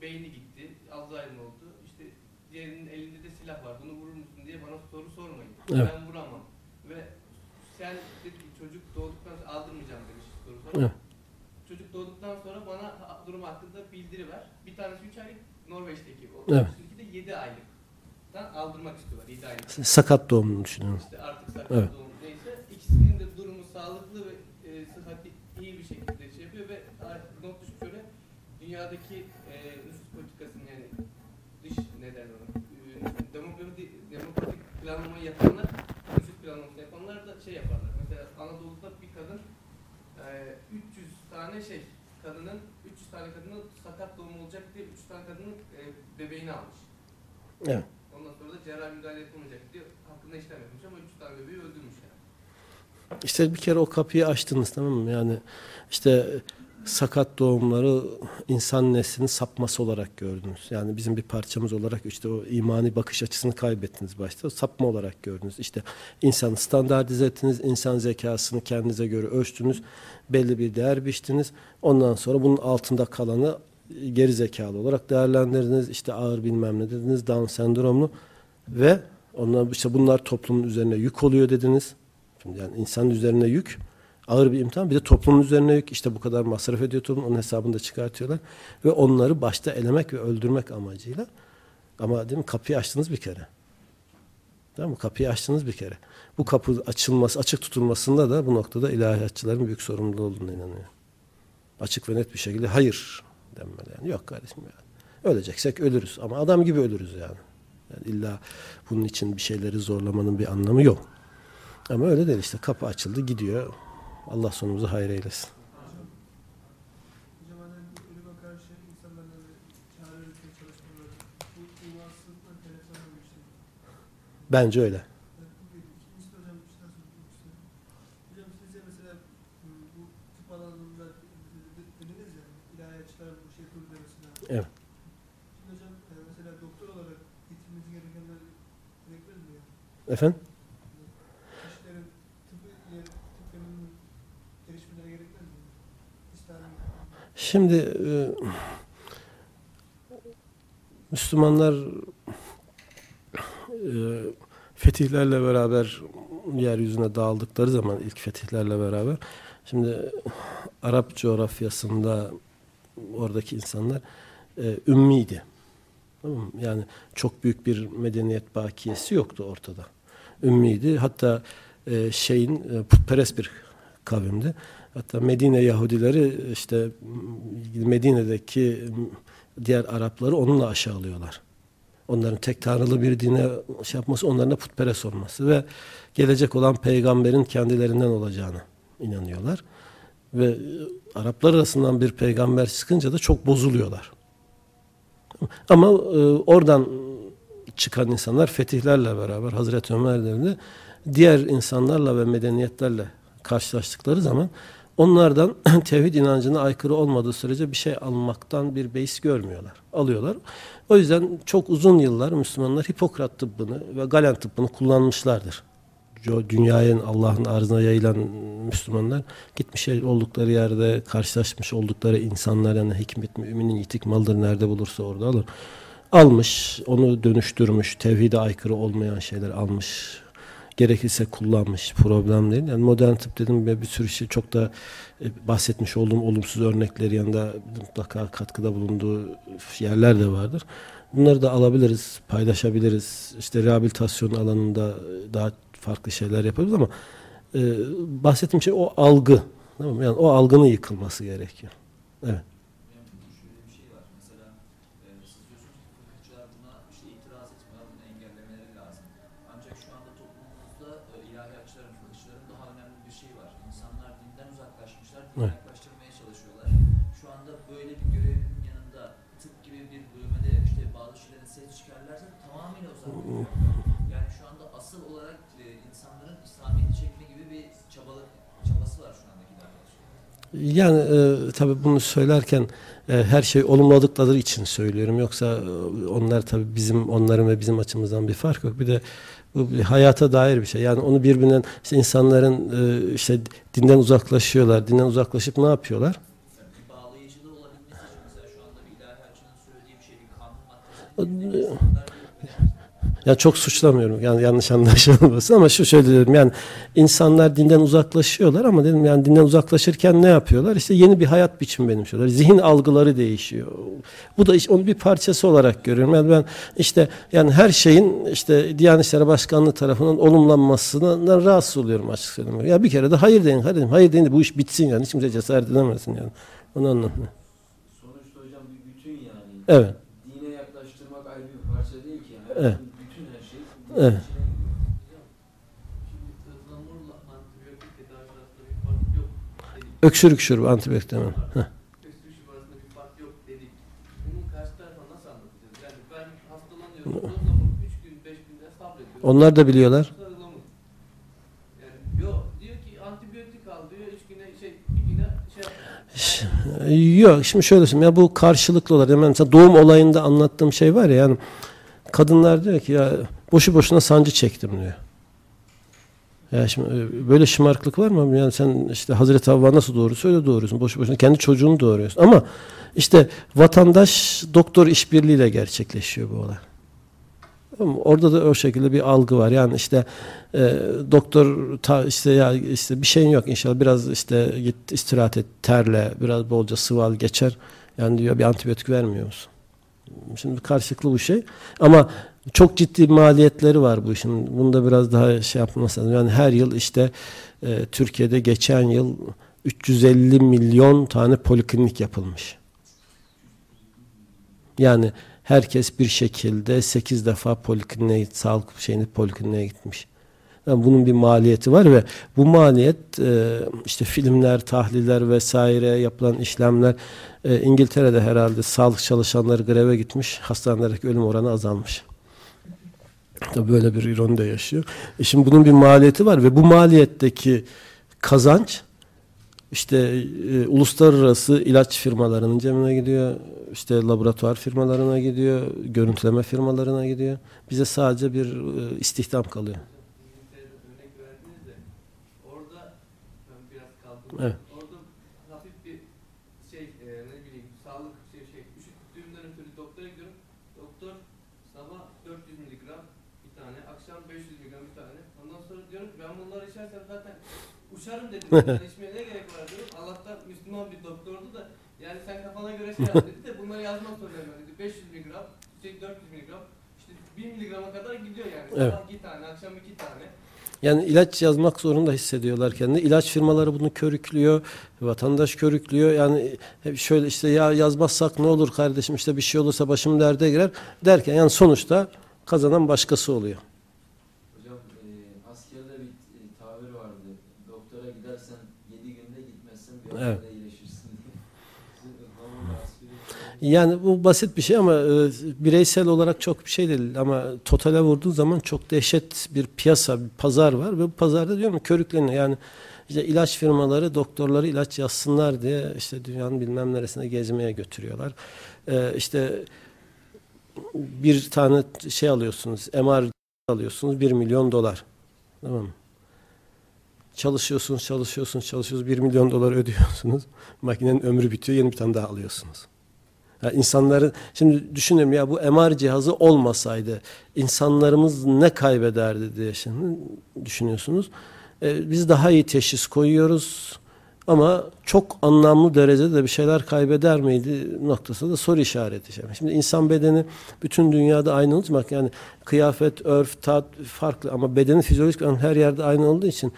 beyni gitti, Alzheimer oldu. İşte diğerinin elinde de silah var. Bunu vurur musun diye bana soru sormayın. Evet. Ben vuramam. Ve sen dedi ki, çocuk doğduktan sonra aldırmayacağım demiş soru. Evet. Çocuk doğduktan sonra bana durum hakkında bildiri ver. Bir tanesi 3 aylık Norveç'teki. O Evet. de 7 aylık. aldırmak istiyorlar 7 aylık. Sakat doğumunu düşünüyorum. İşte artık sakat Evet. doğum neyse ikisinin de durumu sağlıklı ve e, sıhhati iyi bir şekilde şey yapıyor ve not düşüp şöyle dünyadaki e, nüfus politikasının yani dış ne derler e, demokratik, demokratik planlamayı yapanlar nüfus planlaması yapanlar da şey yaparlar. Mesela Anadolu'da bir kadın e, 300 tane şey kadının 300 tane kadının sakat doğum olacak diye 300 tane kadının e, bebeğini almış. Evet. Ondan sonra da cerrahi müdahale yapılmayacak diye hakkında işlem yapmış ama 300 tane bebeği öldürmüş. İşte bir kere o kapıyı açtınız tamam mı? Yani işte sakat doğumları insan neslinin sapması olarak gördünüz. Yani bizim bir parçamız olarak işte o imani bakış açısını kaybettiniz başta. Sapma olarak gördünüz. İşte insanı standartize ettiniz, insan zekasını kendinize göre ölçtünüz, belli bir değer biçtiniz. Ondan sonra bunun altında kalanı geri zekalı olarak değerlendirdiniz. İşte ağır bilmem ne dediniz, Down sendromlu ve ondan işte bunlar toplumun üzerine yük oluyor dediniz. Şimdi yani insanın üzerine yük ağır bir imtihan. Bir de toplumun üzerine yük. İşte bu kadar masraf ediyor toplum. Onun hesabını da çıkartıyorlar. Ve onları başta elemek ve öldürmek amacıyla. Ama değil mi? Kapıyı açtınız bir kere. Tamam mı? Kapıyı açtınız bir kere. Bu kapı açılması, açık tutulmasında da bu noktada ilahiyatçıların büyük sorumluluğu olduğuna inanıyor. Açık ve net bir şekilde hayır denmeli. Yani yok kardeşim yani. Öleceksek ölürüz. Ama adam gibi ölürüz yani. yani illa bunun için bir şeyleri zorlamanın bir anlamı yok. Ama öyle değil işte. Kapı açıldı gidiyor. Allah sonumuzu hayır eylesin. Hocam hani bu ölüme Şimdi e, Müslümanlar e, fetihlerle beraber yeryüzüne dağıldıkları zaman ilk fetihlerle beraber şimdi Arap coğrafyasında oradaki insanlar e, ümmiydi. Tamam? Yani çok büyük bir medeniyet bakiyesi yoktu ortada. Ümmiydi. Hatta e, şeyin e, putperest bir kavimdi. Hatta Medine Yahudileri işte Medine'deki diğer Arapları onunla aşağılıyorlar. Onların tek tanrılı bir dine şey yapması, onların da putperest olması ve gelecek olan peygamberin kendilerinden olacağını inanıyorlar. Ve e, Araplar arasından bir peygamber çıkınca da çok bozuluyorlar. Ama e, oradan çıkan insanlar fetihlerle beraber Hazreti Ömer devrinde diğer insanlarla ve medeniyetlerle karşılaştıkları zaman onlardan tevhid inancına aykırı olmadığı sürece bir şey almaktan bir beis görmüyorlar. Alıyorlar. O yüzden çok uzun yıllar Müslümanlar Hipokrat tıbbını ve Galen tıbbını kullanmışlardır. Dünyanın Allah'ın arzına yayılan Müslümanlar gitmiş oldukları yerde karşılaşmış oldukları insanlar yani hikmet müminin yitik maldır nerede bulursa orada alır. Almış, onu dönüştürmüş, tevhide aykırı olmayan şeyler almış, gerekirse kullanmış. Problem değil. Yani modern tıp dedim ve bir sürü şey çok da e, bahsetmiş olduğum olumsuz örnekleri yanında mutlaka katkıda bulunduğu yerler de vardır. Bunları da alabiliriz, paylaşabiliriz. İşte rehabilitasyon alanında daha farklı şeyler yapabiliriz ama e, bahsettiğim şey o algı. Tamam mı? Yani o algının yıkılması gerekiyor. Evet. Şöyle bir şey var. Mesela e, siz diyorsunuz ki fıkıhçılar buna işte itiraz etmiyorlar, bunu engellemeleri lazım. Ancak şu anda toplumumuzda e, ilahiyatçıların, fıkıhçıların daha önemli bir şey var. İnsanlar dinden uzaklaşmışlar, dine Evet. yaklaştırmaya çalışıyorlar. Şu anda böyle bir görevin yanında tıp gibi bir bölümde işte bazı şeylerin ses çıkarlarsa tamamıyla uzaklaşıyor. Yani şu anda asıl olarak e, insanların İslamiyet'i çekme gibi bir çabalı, çabası var şu andaki ilahiyatçıların. Yani e, tabii bunu söylerken e, her şey olumladıkları için söylüyorum. Yoksa e, onlar tabii bizim onların ve bizim açımızdan bir fark yok. Bir de bu bir hayata dair bir şey. Yani onu birbirinden işte insanların e, işte dinden uzaklaşıyorlar. Dinden uzaklaşıp ne yapıyorlar? Bağlayıcılığı olabilmesi için mesela şu anda bir ilahiyatçının söylediği bir şey bir kanun maddesi değil de insanlar bir- Ya çok suçlamıyorum. Yani yanlış anlaşılmasın ama şu şöyle dedim. Yani insanlar dinden uzaklaşıyorlar ama dedim yani dinden uzaklaşırken ne yapıyorlar? İşte yeni bir hayat biçimi benimsiyorlar. Zihin algıları değişiyor. Bu da işte onun bir parçası olarak görüyorum. Yani ben işte yani her şeyin işte Diyanet İşleri Başkanlığı tarafından olumlanmasından rahatsız oluyorum açık söylemek. Ya bir kere de hayır deyin, hayır deyin. Hayır deyin de bu iş bitsin yani. Hiç kimse cesaret edemezsin yani. Onu anlatma. Sonuçta hocam bir bütün yani. Evet. Dine yaklaştırmak ayrı bir parça değil ki yani. Evet. Evet. Öksürük şurubu antibiyotik demem. Heh. Öksürük şurubu arasında bir fark yok dedik. Bunun karşı tarafa nasıl anlatacağız? Yani ben hastalanıyorum. Ihlamur 3 gün 5 günde sabrediyorum. Onlar da biliyorlar. Sonra ıhlamur. Yani yok diyor ki antibiyotik al diyor 3 güne şey 2 güne şey. Yok şimdi şöyle söyleyeyim ya bu karşılıklı olarak yani mesela doğum olayında anlattığım şey var ya yani kadınlar diyor ki ya boşu boşuna sancı çektim diyor. Ya şimdi e, böyle şımarıklık var mı? Yani sen işte Hazreti Havva nasıl doğuruyorsun öyle doğuruyorsun. Boşu boşuna kendi çocuğunu doğuruyorsun. Ama işte vatandaş doktor işbirliğiyle gerçekleşiyor bu olay. Orada da o şekilde bir algı var. Yani işte e, doktor ta işte ya işte bir şeyin yok inşallah biraz işte git istirahat et terle biraz bolca sıvı al geçer. Yani diyor bir antibiyotik vermiyor musun? Şimdi karşılıklı bu şey ama çok ciddi maliyetleri var bu işin. Bunda biraz daha şey yapması lazım. Yani her yıl işte e, Türkiye'de geçen yıl 350 milyon tane poliklinik yapılmış. Yani herkes bir şekilde 8 defa polikliniğe, sağlık şeyini polikliniğe gitmiş. Yani bunun bir maliyeti var ve bu maliyet e, işte filmler, tahliller vesaire yapılan işlemler e, İngiltere'de herhalde sağlık çalışanları greve gitmiş. Hastanelerdeki ölüm oranı azalmış. Tabii böyle bir ironi de yaşıyor. E şimdi bunun bir maliyeti var ve bu maliyetteki kazanç işte e, uluslararası ilaç firmalarının cebine gidiyor. işte laboratuvar firmalarına gidiyor. Görüntüleme firmalarına gidiyor. Bize sadece bir e, istihdam kalıyor. İngiltere'de örnek verdiniz de orada ben biraz kaldım. Evet. Orada hafif bir şey e, ne bileyim sağlık şey şey üşüttüğümden ötürü doktora gidiyorum. Doktor sabah 400 miligram bir tane, akşam 500 miligram bunları içersem zaten uçarım dedim. Ne gerek var dedim. Allah'tan Müslüman bir doktordu da yani sen kafana göre şey yap dedi de bunları yazmak zorundayım dedi. 500 miligram, işte 400 miligram, işte 1 miligrama kadar gidiyor yani. Evet. Sabah 2 tane, akşam 2 tane. Yani ilaç yazmak zorunda hissediyorlar kendini. İlaç firmaları bunu körüklüyor. Vatandaş körüklüyor. Yani hep şöyle işte ya yazmazsak ne olur kardeşim işte bir şey olursa başım derde girer derken yani sonuçta kazanan başkası oluyor. Hocam e, askerde bir e, tabir vardı. Doktora gidersen 7 günde gitmezsen bir Yani bu basit bir şey ama e, bireysel olarak çok bir şey değil ama totale vurduğun zaman çok dehşet bir piyasa, bir pazar var ve bu pazarda diyorum körükleniyor. Yani işte ilaç firmaları doktorları ilaç yazsınlar diye işte dünyanın bilmem neresine gezmeye götürüyorlar. E, işte bir tane şey alıyorsunuz, MR alıyorsunuz 1 milyon dolar. Tamam mı? Çalışıyorsunuz, çalışıyorsunuz, çalışıyorsunuz 1 milyon dolar ödüyorsunuz. Makinenin ömrü bitiyor, yeni bir tane daha alıyorsunuz. Ya insanların şimdi düşünüyorum ya bu MR cihazı olmasaydı insanlarımız ne kaybederdi diye şimdi düşünüyorsunuz. Ee, biz daha iyi teşhis koyuyoruz ama çok anlamlı derecede de bir şeyler kaybeder miydi noktasında da soru işareti. Şimdi, insan bedeni bütün dünyada aynı olacak yani kıyafet, örf, tat farklı ama bedenin fizyolojik her yerde aynı olduğu için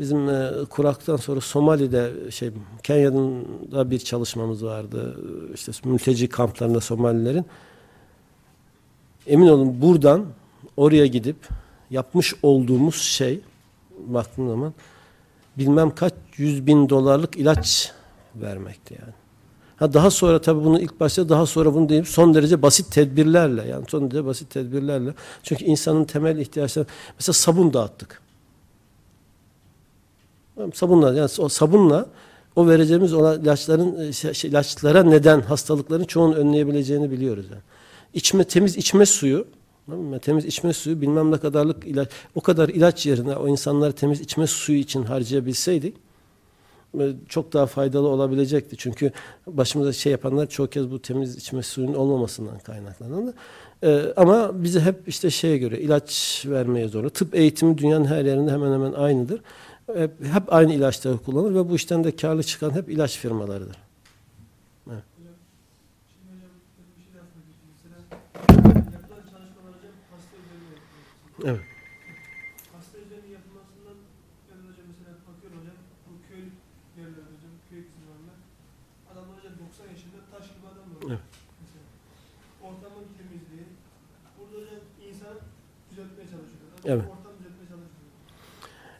Bizim e, kuraktan sonra Somali'de şey Kenya'da bir çalışmamız vardı. İşte mülteci kamplarında Somalilerin. Emin olun buradan oraya gidip yapmış olduğumuz şey baktığım zaman bilmem kaç yüz bin dolarlık ilaç vermekti yani. Ha daha sonra tabii bunu ilk başta daha sonra bunu deyip son derece basit tedbirlerle yani son derece basit tedbirlerle. Çünkü insanın temel ihtiyaçları mesela sabun dağıttık. Sabunla yani o sabunla o vereceğimiz olan ilaçların e, şey- şey, ilaçlara neden hastalıkların çoğunu önleyebileceğini biliyoruz yani. İçme temiz içme suyu? Temiz içme suyu bilmem ne kadarlık ilaç o kadar ilaç yerine o insanları temiz içme suyu için harcayabilseydik e, çok daha faydalı olabilecekti. Çünkü başımıza şey yapanlar çok kez bu temiz içme suyunun olmamasından kaynaklanan. Ee, ama bizi hep işte şeye göre ilaç vermeye zorlu. Tıp eğitimi dünyanın her yerinde hemen hemen aynıdır. Hep, hep aynı ilaçları kullanır ve bu işten de karlı çıkan hep ilaç firmalarıdır. Evet. Hasta üzerine yapılmasından ben hocam mesela bakıyorum hocam bu köy yerler hocam köy kısımlarında adamlar hocam 90 yaşında taş gibi adamlar. Evet. Mesela ortamın temizliği burada hocam insan düzeltmeye çalışıyor. Adam Evet. Ortam düzeltmeye çalışıyor.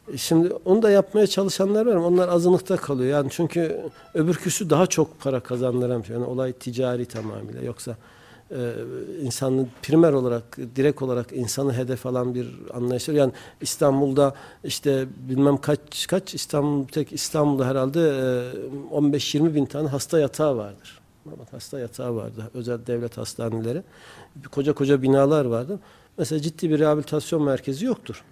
E Şimdi onu da yapmaya çalışanlar var ama onlar azınlıkta kalıyor. Yani çünkü öbürküsü daha çok para kazandıran şey. Yani olay ticari tamamıyla. Yoksa e, insanın primer olarak, direkt olarak insanı hedef alan bir anlayış var. Yani İstanbul'da işte bilmem kaç kaç İstanbul tek İstanbul'da herhalde e, 15-20 bin tane hasta yatağı vardır. Hasta yatağı vardı. Özel devlet hastaneleri. Koca koca binalar vardı. Mesela ciddi bir rehabilitasyon merkezi yoktur.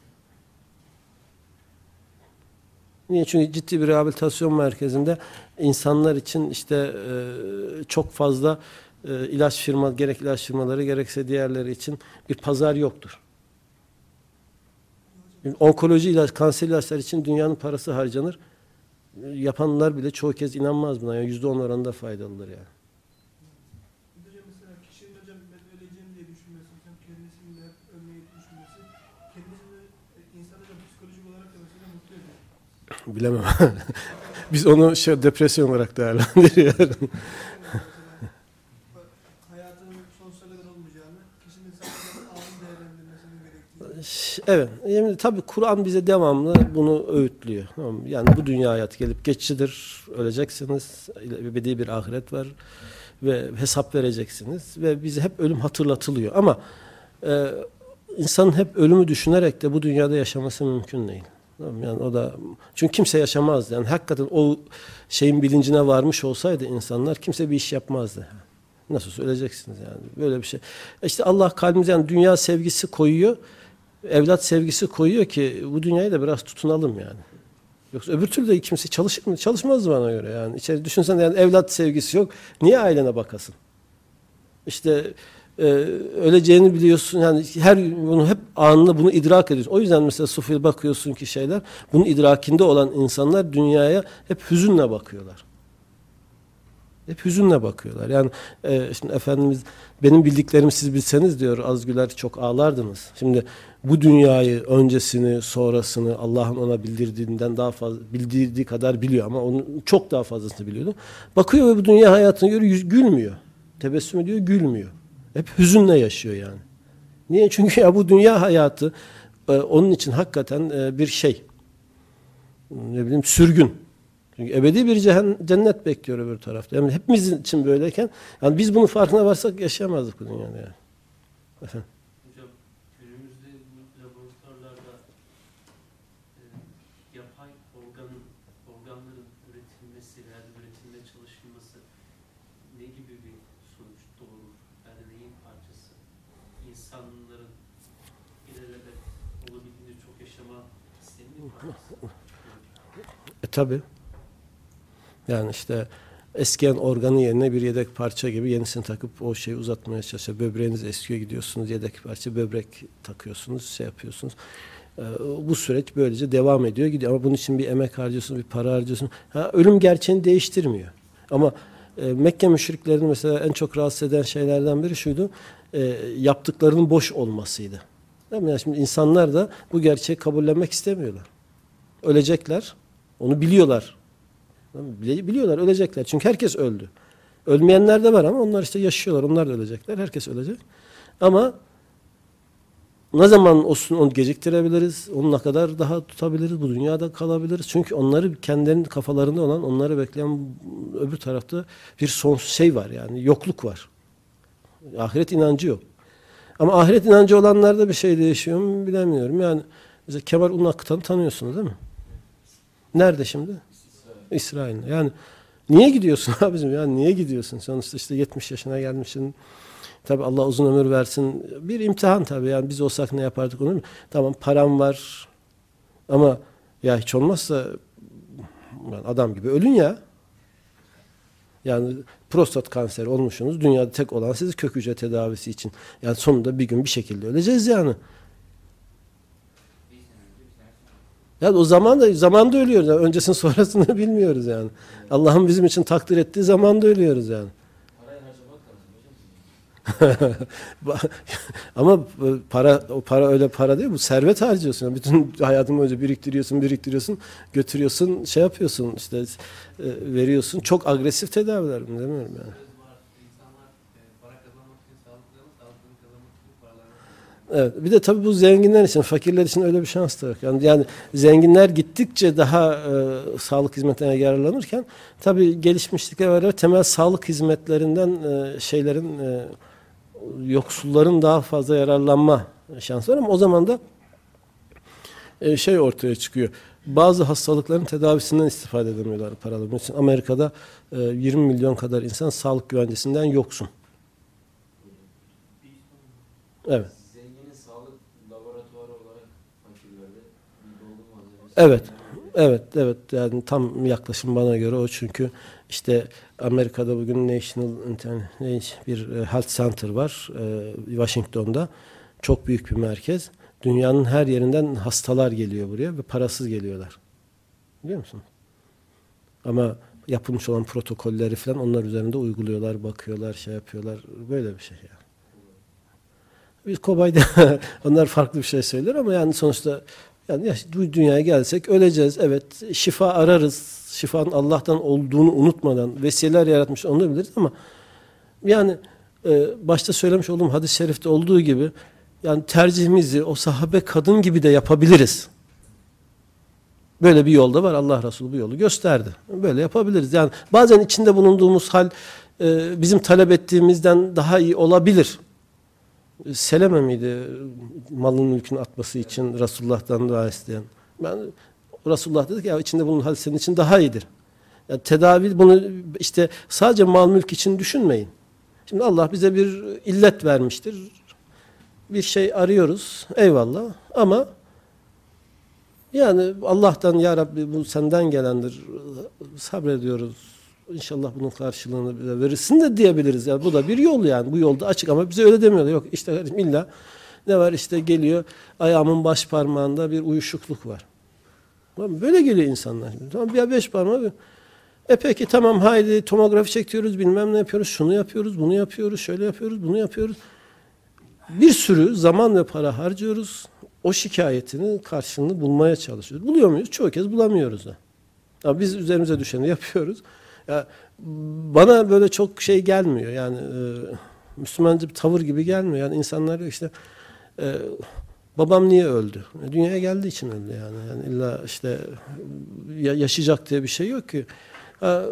Niye? Çünkü ciddi bir rehabilitasyon merkezinde insanlar için işte e, çok fazla e, ilaç firma gerek ilaç firmaları gerekse diğerleri için bir pazar yoktur. Onkoloji ilaç, kanser ilaçlar için dünyanın parası harcanır. E, Yapanlar bile çoğu kez inanmaz buna. Yani yüzde on oranında faydalıdır yani. Bir de hocam mesela kişinin hocam ben öleceğim diye düşünmesi, hocam kendisini de hep ölmeyi düşünmesi, kendisini e, insan hocam psikolojik olarak da mesela mutlu ediyor. Bilemem. Biz onu şey, depresyon olarak değerlendiriyoruz. Evet. Yani tabii Kur'an bize devamlı bunu öğütlüyor. Yani bu dünya hayatı gelip geçicidir. Öleceksiniz. Ebedi bir ahiret var. Ve hesap vereceksiniz. Ve bize hep ölüm hatırlatılıyor. Ama e, insanın hep ölümü düşünerek de bu dünyada yaşaması mümkün değil. Yani o da çünkü kimse yaşamazdı. Yani hakikaten o şeyin bilincine varmış olsaydı insanlar kimse bir iş yapmazdı. Nasıl söyleyeceksiniz yani böyle bir şey. İşte Allah kalbimize yani dünya sevgisi koyuyor. Evlat sevgisi koyuyor ki bu dünyayı da biraz tutunalım yani. Yoksa öbür türlü de kimse çalışır mı? Çalışmaz bana göre yani. İçeri düşünsen yani evlat sevgisi yok. Niye ailene bakasın? İşte e, öleceğini biliyorsun. Yani her bunu hep anında bunu idrak ediyorsun. O yüzden mesela Sufi'ye bakıyorsun ki şeyler bunun idrakinde olan insanlar dünyaya hep hüzünle bakıyorlar. Hep hüzünle bakıyorlar. Yani e, şimdi Efendimiz benim bildiklerimi siz bilseniz diyor az güler çok ağlardınız. Şimdi bu dünyayı öncesini sonrasını Allah'ın ona bildirdiğinden daha fazla bildirdiği kadar biliyor ama onun çok daha fazlasını biliyordu. Bakıyor ve bu dünya hayatını görüyor gülmüyor. Tebessüm ediyor gülmüyor. Hep hüzünle yaşıyor yani. Niye? Çünkü ya bu dünya hayatı e, onun için hakikaten e, bir şey. Ne bileyim sürgün. Çünkü ebedi bir cehen- cennet bekliyor öbür tarafta. Yani hepimiz için böyleyken yani biz bunun farkına varsak yaşayamazdık bu dünyada yani. Efendim. E, üretilmesi veya üretilmeye çalışılması ne gibi bir sonuç doğurur? Neyin parçası? İnsanların ileride olabildiğince çok yaşama isteğinin bir parçası. E tabi. Yani işte eskiyen organı yerine bir yedek parça gibi yenisini takıp o şeyi uzatmaya çalışıyor. Böbreğiniz eskiyor gidiyorsunuz yedek parça böbrek takıyorsunuz şey yapıyorsunuz. Ee, bu süreç böylece devam ediyor gidiyor ama bunun için bir emek harcıyorsunuz bir para harcıyorsunuz. Ha, ölüm gerçeğini değiştirmiyor. Ama e, Mekke müşriklerini mesela en çok rahatsız eden şeylerden biri şuydu. E, yaptıklarının boş olmasıydı. Değil mi? Yani şimdi insanlar da bu gerçeği kabullenmek istemiyorlar. Ölecekler. Onu biliyorlar. Bili- Biliyorlar ölecekler. Çünkü herkes öldü. Ölmeyenler de var ama onlar işte yaşıyorlar. Onlar da ölecekler. Herkes ölecek. Ama ne zaman olsun onu geciktirebiliriz? Onu ne kadar daha tutabiliriz? Bu dünyada kalabiliriz. Çünkü onları kendilerinin kafalarında olan, onları bekleyen öbür tarafta bir son şey var yani yokluk var. Ahiret inancı yok. Ama ahiret inancı olanlarda bir şey değişiyor mu bilemiyorum. Yani mesela Kemal Unak'tan tanıyorsunuz değil mi? Nerede şimdi? İsrail'de. Yani niye gidiyorsun abicim? Yani niye gidiyorsun? Sonuçta işte 70 yaşına gelmişsin. Tabi Allah uzun ömür versin. Bir imtihan tabi. Yani biz olsak ne yapardık onu? Tamam param var. Ama ya hiç olmazsa yani adam gibi ölün ya. Yani prostat kanseri olmuşsunuz. Dünyada tek olan siz kök hücre tedavisi için. Yani sonunda bir gün bir şekilde öleceğiz yani. Ya o zaman da zamanda ölüyoruz. Yani öncesini sonrasını bilmiyoruz yani. Allah'ın bizim için takdir ettiği zamanda ölüyoruz yani. Parayı harcamak lazım hocam. Ama para o para öyle para değil bu servet harcıyorsun. Yani bütün hayatın boyunca biriktiriyorsun, biriktiriyorsun, götürüyorsun, şey yapıyorsun işte e, veriyorsun. Çok agresif tedaviler mi demiyorum yani. Evet. Bir de tabii bu zenginler için, fakirler için öyle bir şans da yok. Yani, yani zenginler gittikçe daha e, sağlık hizmetlerine yararlanırken tabii gelişmişlikle beraber temel sağlık hizmetlerinden e, şeylerin e, yoksulların daha fazla yararlanma şansı var ama o zaman da e, şey ortaya çıkıyor. Bazı hastalıkların tedavisinden istifade edemiyorlar paralı. Mesela Amerika'da e, 20 milyon kadar insan sağlık güvencesinden yoksun. Evet. Evet. Evet, evet. Yani tam yaklaşım bana göre o çünkü işte Amerika'da bugün National bir e, Health Center var e, Washington'da. Çok büyük bir merkez. Dünyanın her yerinden hastalar geliyor buraya ve parasız geliyorlar. Biliyor musun? Ama yapılmış olan protokolleri falan onlar üzerinde uyguluyorlar, bakıyorlar, şey yapıyorlar. Böyle bir şey yani. Biz Kobay'da onlar farklı bir şey söyler ama yani sonuçta yani ya bu dünyaya gelsek öleceğiz. Evet şifa ararız. Şifanın Allah'tan olduğunu unutmadan vesileler yaratmış onu biliriz ama yani e, başta söylemiş olduğum hadis-i şerifte olduğu gibi yani tercihimizi o sahabe kadın gibi de yapabiliriz. Böyle bir yolda var. Allah Resulü bu yolu gösterdi. Böyle yapabiliriz. Yani bazen içinde bulunduğumuz hal e, bizim talep ettiğimizden daha iyi olabilir. Seleme miydi malın mülkün atması için Resulullah'tan dua isteyen? Ben Resulullah dedi ki ya içinde bulunan hal senin için daha iyidir. Yani tedavi bunu işte sadece mal mülk için düşünmeyin. Şimdi Allah bize bir illet vermiştir. Bir şey arıyoruz. Eyvallah. Ama yani Allah'tan ya Rabbi bu senden gelendir. Sabrediyoruz. İnşallah bunun karşılığını bize verirsin de diyebiliriz. Yani bu da bir yol yani. Bu yolda açık ama bize öyle demiyorlar. Yok işte kardeşim illa ne var işte geliyor ayağımın baş parmağında bir uyuşukluk var. Böyle geliyor insanlar. Tamam ya beş parmağı e peki tamam haydi tomografi çekiyoruz bilmem ne yapıyoruz şunu yapıyoruz bunu yapıyoruz şöyle yapıyoruz bunu yapıyoruz. Bir sürü zaman ve para harcıyoruz. O şikayetinin karşılığını bulmaya çalışıyoruz. Buluyor muyuz? Çoğu kez bulamıyoruz da. Ama biz üzerimize düşeni yapıyoruz. Ya, bana böyle çok şey gelmiyor. Yani e, Müslümanca bir tavır gibi gelmiyor. Yani insanlar işte e, babam niye öldü? E, dünyaya geldiği için öldü yani. yani illa işte ya, yaşayacak diye bir şey yok ki. Ha,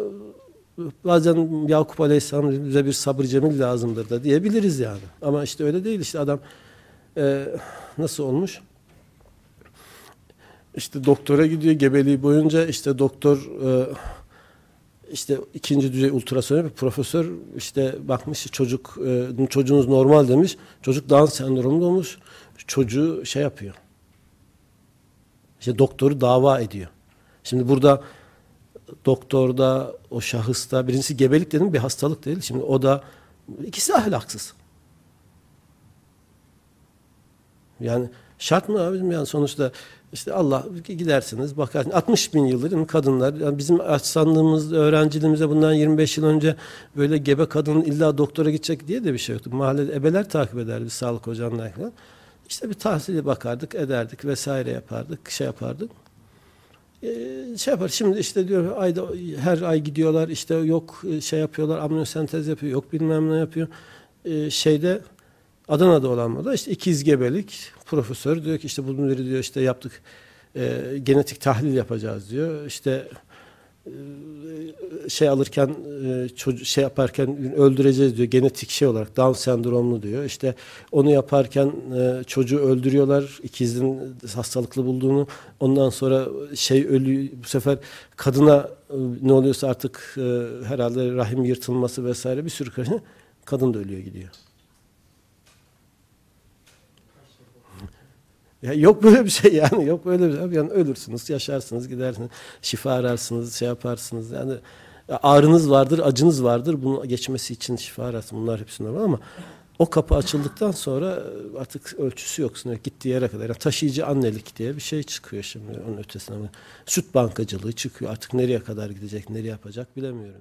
bazen Yakup Aleyhisselam bize bir sabır cemil lazımdır da diyebiliriz yani. Ama işte öyle değil. İşte adam e, nasıl olmuş? İşte doktora gidiyor gebeliği boyunca işte doktor e, işte ikinci düzey ultrason bir profesör işte bakmış çocuk e, çocuğunuz normal demiş. Çocuk Down sendromlu olmuş. Çocuğu şey yapıyor. İşte doktoru dava ediyor. Şimdi burada doktorda, o şahısta birincisi gebelik dedim bir hastalık değil. Şimdi o da ikisi ahlaksız. Yani şart mı abim yani sonuçta işte Allah gidersiniz bakarsınız 60 bin yıldır kadınlar yani bizim açsanlığımız öğrenciliğimize bundan 25 yıl önce böyle gebe kadın illa doktora gidecek diye de bir şey yoktu. Mahallede ebeler takip ederdi sağlık hocanlar falan. İşte bir tahsili bakardık ederdik vesaire yapardık şey yapardık. Ee, şey yapar şimdi işte diyor ayda her ay gidiyorlar işte yok şey yapıyorlar amniyosentez yapıyor yok bilmem ne yapıyor. Ee, şeyde Adana'da olan da işte ikiz gebelik profesör diyor ki işte bunları diyor işte yaptık e, genetik tahlil yapacağız diyor. İşte e, şey alırken e, çocuk şey yaparken öldüreceğiz diyor genetik şey olarak Down sendromlu diyor. İşte onu yaparken e, çocuğu öldürüyorlar ikizin hastalıklı bulduğunu. Ondan sonra şey ölü bu sefer kadına e, ne oluyorsa artık e, herhalde rahim yırtılması vesaire bir sürü kadın da ölüyor gidiyor. Ya yok böyle bir şey yani yok böyle bir şey. Yani ölürsünüz, yaşarsınız, gidersiniz, şifa ararsınız, şey yaparsınız. Yani ağrınız vardır, acınız vardır. Bunun geçmesi için şifa ararsınız. Bunlar hepsinde var ama o kapı açıldıktan sonra artık ölçüsü yoksun. Gittiği yere kadar. Yani taşıyıcı annelik diye bir şey çıkıyor şimdi onun ötesine. Süt bankacılığı çıkıyor. Artık nereye kadar gidecek, nereye yapacak bilemiyorum.